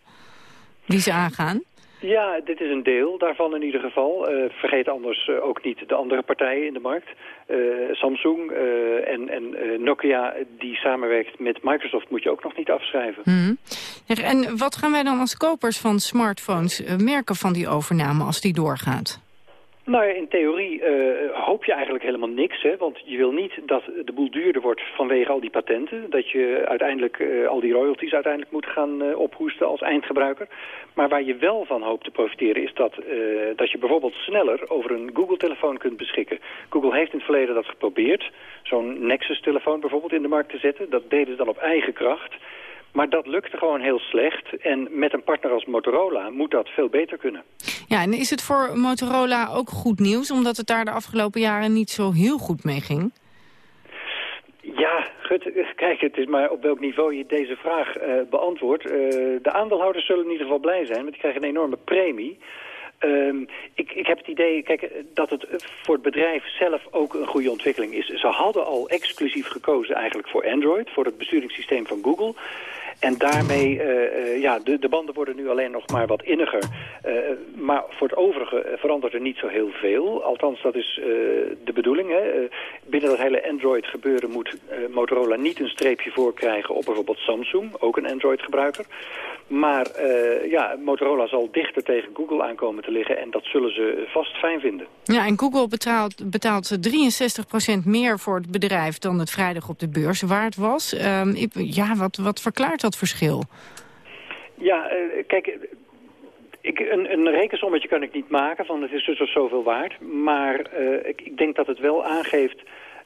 die ze aangaan? Ja, dit is een deel daarvan in ieder geval. Uh, vergeet anders uh, ook niet de andere partijen in de markt. Uh, Samsung en, en Nokia die samenwerkt met Microsoft moet je ook nog niet afschrijven. Mm. En wat gaan wij dan als kopers van smartphones merken van die overname als die doorgaat? Nou ja, in theorie uh, hoop je eigenlijk helemaal niks. Hè? Want je wil niet dat de boel duurder wordt vanwege al die patenten. Dat je uiteindelijk uh, al die royalties uiteindelijk moet gaan ophoesten als eindgebruiker. Maar waar je wel van hoopt te profiteren is dat, dat je bijvoorbeeld sneller over een Google-telefoon kunt beschikken. Google heeft in het verleden dat geprobeerd. Zo'n Nexus-telefoon bijvoorbeeld in de markt te zetten. Dat deden ze dan op eigen kracht. Maar dat lukte gewoon heel slecht. En met een partner als Motorola moet dat veel beter kunnen. Ja, en is het voor Motorola ook goed nieuws... omdat het daar de afgelopen jaren niet zo heel goed mee ging? Ja, gut, kijk, het is maar op welk niveau je deze vraag uh, beantwoordt. Uh, de aandeelhouders zullen in ieder geval blij zijn, want die krijgen een enorme premie. Um, ik, ik heb het idee kijk, dat het voor het bedrijf zelf ook een goede ontwikkeling is. Ze hadden al exclusief gekozen eigenlijk voor Android, voor het besturingssysteem van Google. En daarmee, uh, uh, ja, de, de banden worden nu alleen nog maar wat inniger. Uh, maar voor het overige verandert er niet zo heel veel. Althans, dat is de bedoeling. Hè. binnen dat hele Android gebeuren moet Motorola niet een streepje voor krijgen op bijvoorbeeld Samsung, ook een Android gebruiker. Maar ja, Motorola zal dichter tegen Google aankomen te liggen en dat zullen ze vast fijn vinden. Ja, en Google betaalt, betaalt 63% meer voor het bedrijf dan het vrijdag op de beurs waard was. Um, ja, wat, wat verklaart dat? Verschil? Ja, uh, kijk, ik, een, een rekensommetje kan ik niet maken van het is dus of zoveel waard. Maar uh, ik, ik, denk dat het wel aangeeft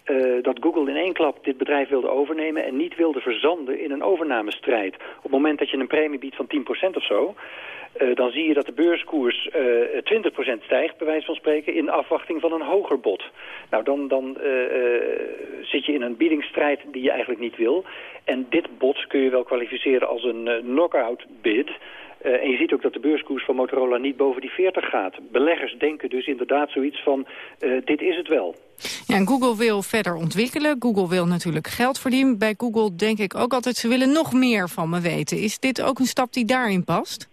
uh, dat Google in één klap dit bedrijf wilde overnemen... en niet wilde verzanden in een overnamestrijd. Op het moment dat je een premie biedt van 10% of zo... Uh, dan zie je dat de beurskoers uh, 20% stijgt, bij wijze van spreken, in afwachting van een hoger bod. Nou, dan, dan zit je in een biedingsstrijd die je eigenlijk niet wil. En dit bod kun je wel kwalificeren als een knockout bid... Uh, en je ziet ook dat de beurskoers van Motorola niet boven die 40 gaat. Beleggers denken dus inderdaad zoiets van, uh, dit is het wel. Ja, en Google wil verder ontwikkelen. Google wil natuurlijk geld verdienen. Bij Google denk ik ook altijd, ze willen nog meer van me weten. Is dit ook een stap die daarin past?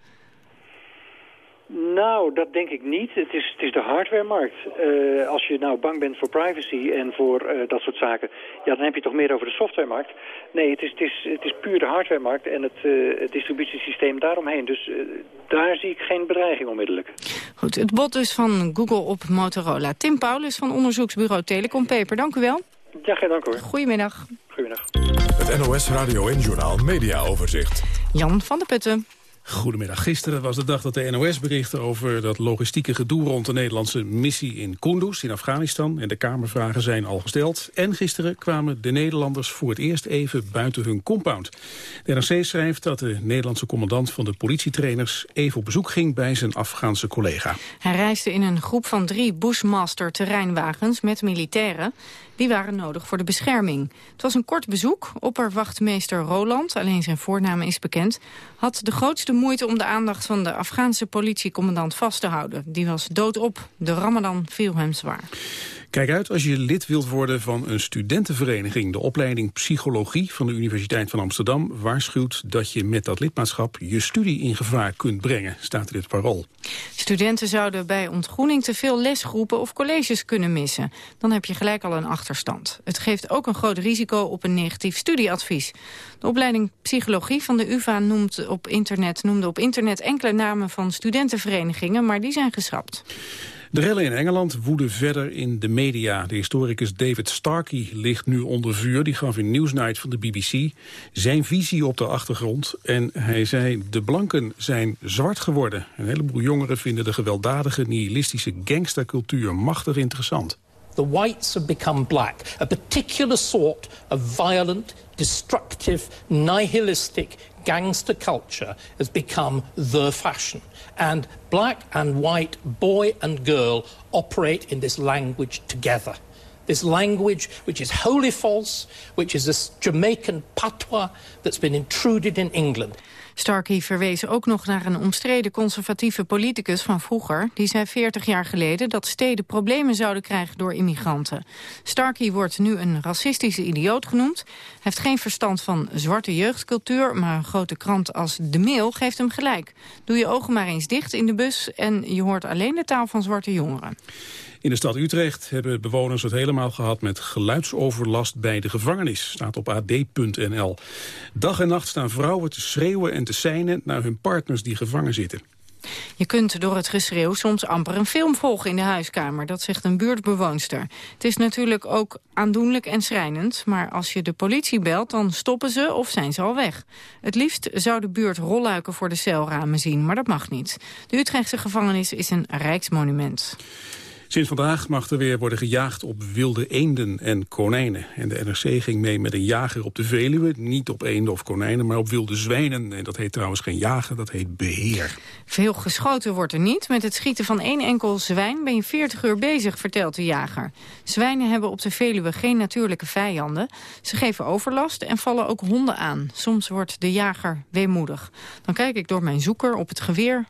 Nou, dat denk ik niet. Het is, het is de hardwaremarkt. Uh, als je nou bang bent voor privacy en voor uh, dat soort zaken... ja, dan heb je toch meer over de softwaremarkt. Nee, het is, het is, het is puur de hardwaremarkt en het, uh, het distributiesysteem daaromheen. Dus daar zie ik geen bedreiging onmiddellijk. Goed, het bod dus van Google op Motorola. Tim Paulus van onderzoeksbureau Telecom Paper, dank u wel. Ja, geen dank hoor. Goedemiddag. Goedemiddag. Het NOS Radio en Journaal Media Overzicht. Jan van der Putten. Goedemiddag. Gisteren was de dag dat de NOS berichtte over dat logistieke gedoe rond de Nederlandse missie in Kunduz in Afghanistan. En de Kamervragen zijn al gesteld. En gisteren kwamen de Nederlanders voor het eerst even buiten hun compound. De NRC schrijft dat de Nederlandse commandant van de politietrainers even op bezoek ging bij zijn Afghaanse collega. Hij reisde in een groep van drie Bushmaster terreinwagens met militairen. Die waren nodig voor de bescherming. Het was een kort bezoek. Opperwachtmeester Roland, alleen zijn voornaam is bekend... had de grootste moeite om de aandacht van de Afghaanse politiecommandant vast te houden. Die was doodop. De ramadan viel hem zwaar. Kijk uit als je lid wilt worden van een studentenvereniging. De opleiding Psychologie van de Universiteit van Amsterdam waarschuwt dat je met dat lidmaatschap je studie in gevaar kunt brengen, staat in het parool. Studenten zouden bij ontgroening te veel lesgroepen of colleges kunnen missen. Dan heb je gelijk al een achterstand. Het geeft ook een groot risico op een negatief studieadvies. De opleiding Psychologie van de UvA noemt op internet, noemde op internet enkele namen van studentenverenigingen, maar die zijn geschrapt. De rellen in Engeland woeden verder in de media. De historicus David Starkey ligt nu onder vuur. Die gaf in Newsnight van de BBC zijn visie op de achtergrond. En hij zei, de blanken zijn zwart geworden. Een heleboel jongeren vinden de gewelddadige, nihilistische gangstercultuur machtig interessant. The whites have become black. A particular sort of violent, destructive, nihilistic gangster culture has become the fashion. And black and white, boy and girl operate in this language together. This language which is wholly false, which is this Jamaican patois that's been intruded in England. Starkey verwees ook nog naar een omstreden conservatieve politicus van vroeger. Die zei 40 jaar geleden dat steden problemen zouden krijgen door immigranten. Starkey wordt nu een racistische idioot genoemd. Heeft geen verstand van zwarte jeugdcultuur, maar een grote krant als De Mail geeft hem gelijk. Doe je ogen maar eens dicht in de bus en je hoort alleen de taal van zwarte jongeren. In de stad Utrecht hebben bewoners het helemaal gehad met geluidsoverlast bij de gevangenis. Staat op ad.nl. Dag en nacht staan vrouwen te schreeuwen en te seinen naar hun partners die gevangen zitten. Je kunt door het geschreeuw soms amper een film volgen in de huiskamer. Dat zegt een buurtbewoonster. Het is natuurlijk ook aandoenlijk en schrijnend. Maar als je de politie belt, dan stoppen ze of zijn ze al weg. Het liefst zou de buurt rolluiken voor de celramen zien, maar dat mag niet. De Utrechtse gevangenis is een rijksmonument. Sinds vandaag mag er weer worden gejaagd op wilde eenden en konijnen. En de NRC ging mee met een jager op de Veluwe. Niet op eenden of konijnen, maar op wilde zwijnen. En dat heet trouwens geen jagen, dat heet beheer. Veel geschoten wordt er niet. Met het schieten van één enkel zwijn ben je 40 uur bezig, vertelt de jager. Zwijnen hebben op de Veluwe geen natuurlijke vijanden. Ze geven overlast en vallen ook honden aan. Soms wordt de jager weemoedig. Dan kijk ik door mijn zoeker op het geweer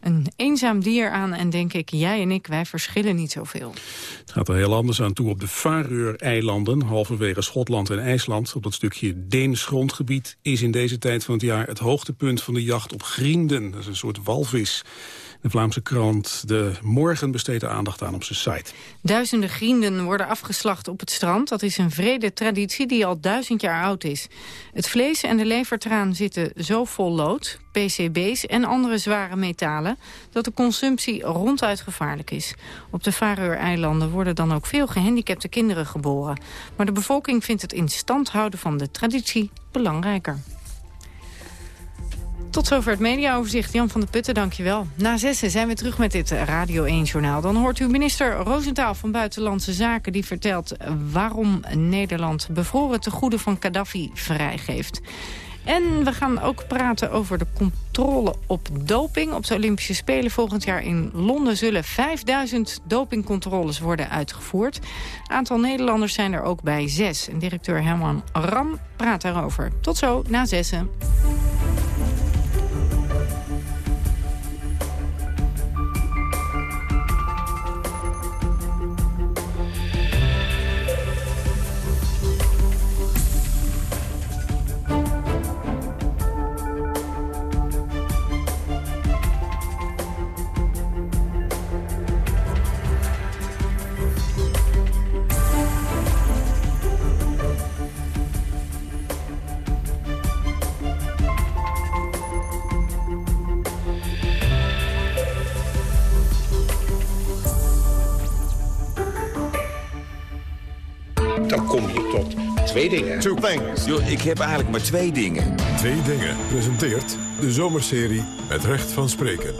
een eenzaam dier aan en denk ik, jij en ik, wij verschillen niet zoveel. Het gaat er heel anders aan toe op de Faroe-eilanden, halverwege Schotland en IJsland. Op dat stukje Deens grondgebied is in deze tijd van het jaar het hoogtepunt van de jacht op grienden. Dat is een soort walvis. De Vlaamse krant De Morgen besteedt aandacht aan op zijn site. Duizenden grienden worden afgeslacht op het strand. Dat is een vrede traditie die al duizend jaar oud is. Het vlees en de levertraan zitten zo vol lood, PCB's en andere zware metalen... dat de consumptie ronduit gevaarlijk is. Op de Faroe-eilanden worden dan ook veel gehandicapte kinderen geboren. Maar de bevolking vindt het in stand houden van de traditie belangrijker. Tot zover het mediaoverzicht. Jan van der Putten, dankjewel. Na zessen zijn we terug met dit Radio 1-journaal. Dan hoort u minister Roosentaal van Buitenlandse Zaken... die vertelt waarom Nederland bevroren tegoeden van Gaddafi vrijgeeft. En we gaan ook praten over de controle op doping. Op de Olympische Spelen volgend jaar in Londen zullen 5000 dopingcontroles worden uitgevoerd. Aantal Nederlanders zijn er ook bij zes. En directeur Herman Ram praat daarover. Tot zo, na zessen. Twee dingen. Two things. Yo, ik heb eigenlijk maar twee dingen. Twee dingen presenteert de zomerserie Het Recht van Spreken.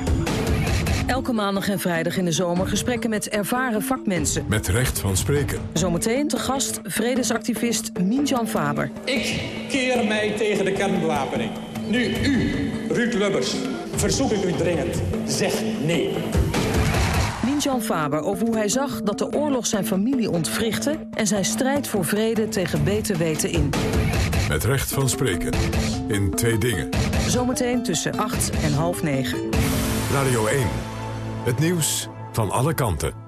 Elke maandag en vrijdag in de zomer gesprekken met ervaren vakmensen. Met Recht van Spreken. Zometeen te gast vredesactivist Minjan Faber. Ik keer mij tegen de kernbewapening. Nu u, Ruud Lubbers, verzoek ik u dringend. Zeg nee. Minjan Faber over hoe hij zag dat de oorlog zijn familie ontwrichtte... en zijn strijd voor vrede tegen beter weten in. Het Recht van Spreken. In twee dingen. Zometeen tussen 8 en half negen. Radio 1. Het nieuws van alle kanten.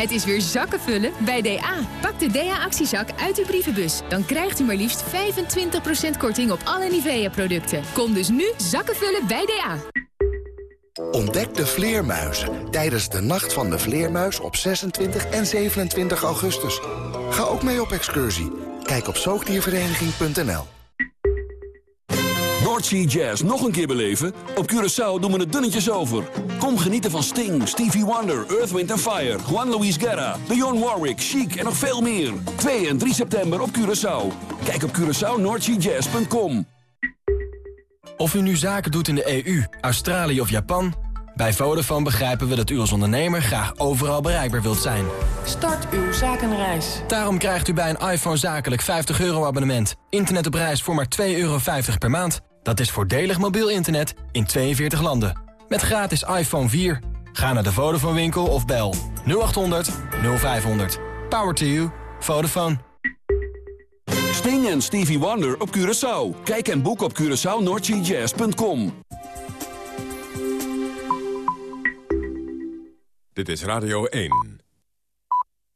Het is weer zakken vullen bij DA. Pak de DA-actiezak uit uw brievenbus. Dan krijgt u maar liefst 25% korting op alle Nivea-producten. Kom dus nu zakken vullen bij DA. Ontdek de vleermuizen tijdens de Nacht van de Vleermuis op 26 en 27 augustus. Ga ook mee op excursie. Kijk op zoogdiervereniging.nl. Noordsea Jazz nog een keer beleven? Op Curaçao doen we het dunnetjes over. Kom genieten van Sting, Stevie Wonder, Earth, Wind Fire... Juan Luis Guerra, Dionne Warwick, Chic en nog veel meer. 2 en 3 september op Curaçao. Kijk op CuraçaoNoordseaJazz.com. Of u nu zaken doet in de EU, Australië of Japan... bij Vodafone begrijpen we dat u als ondernemer graag overal bereikbaar wilt zijn. Start uw zakenreis. Daarom krijgt u bij een iPhone zakelijk 50 euro abonnement. Internet op reis voor maar 2,50 euro per maand. Dat is voordelig mobiel internet in 42 landen. Met gratis iPhone 4. Ga naar de Vodafone winkel of bel 0800 0500. Power to you. Vodafone. Sting en Stevie Wonder op Curaçao. Kijk en boek op CuraçaoNoordseaJazz.com. Dit is Radio 1.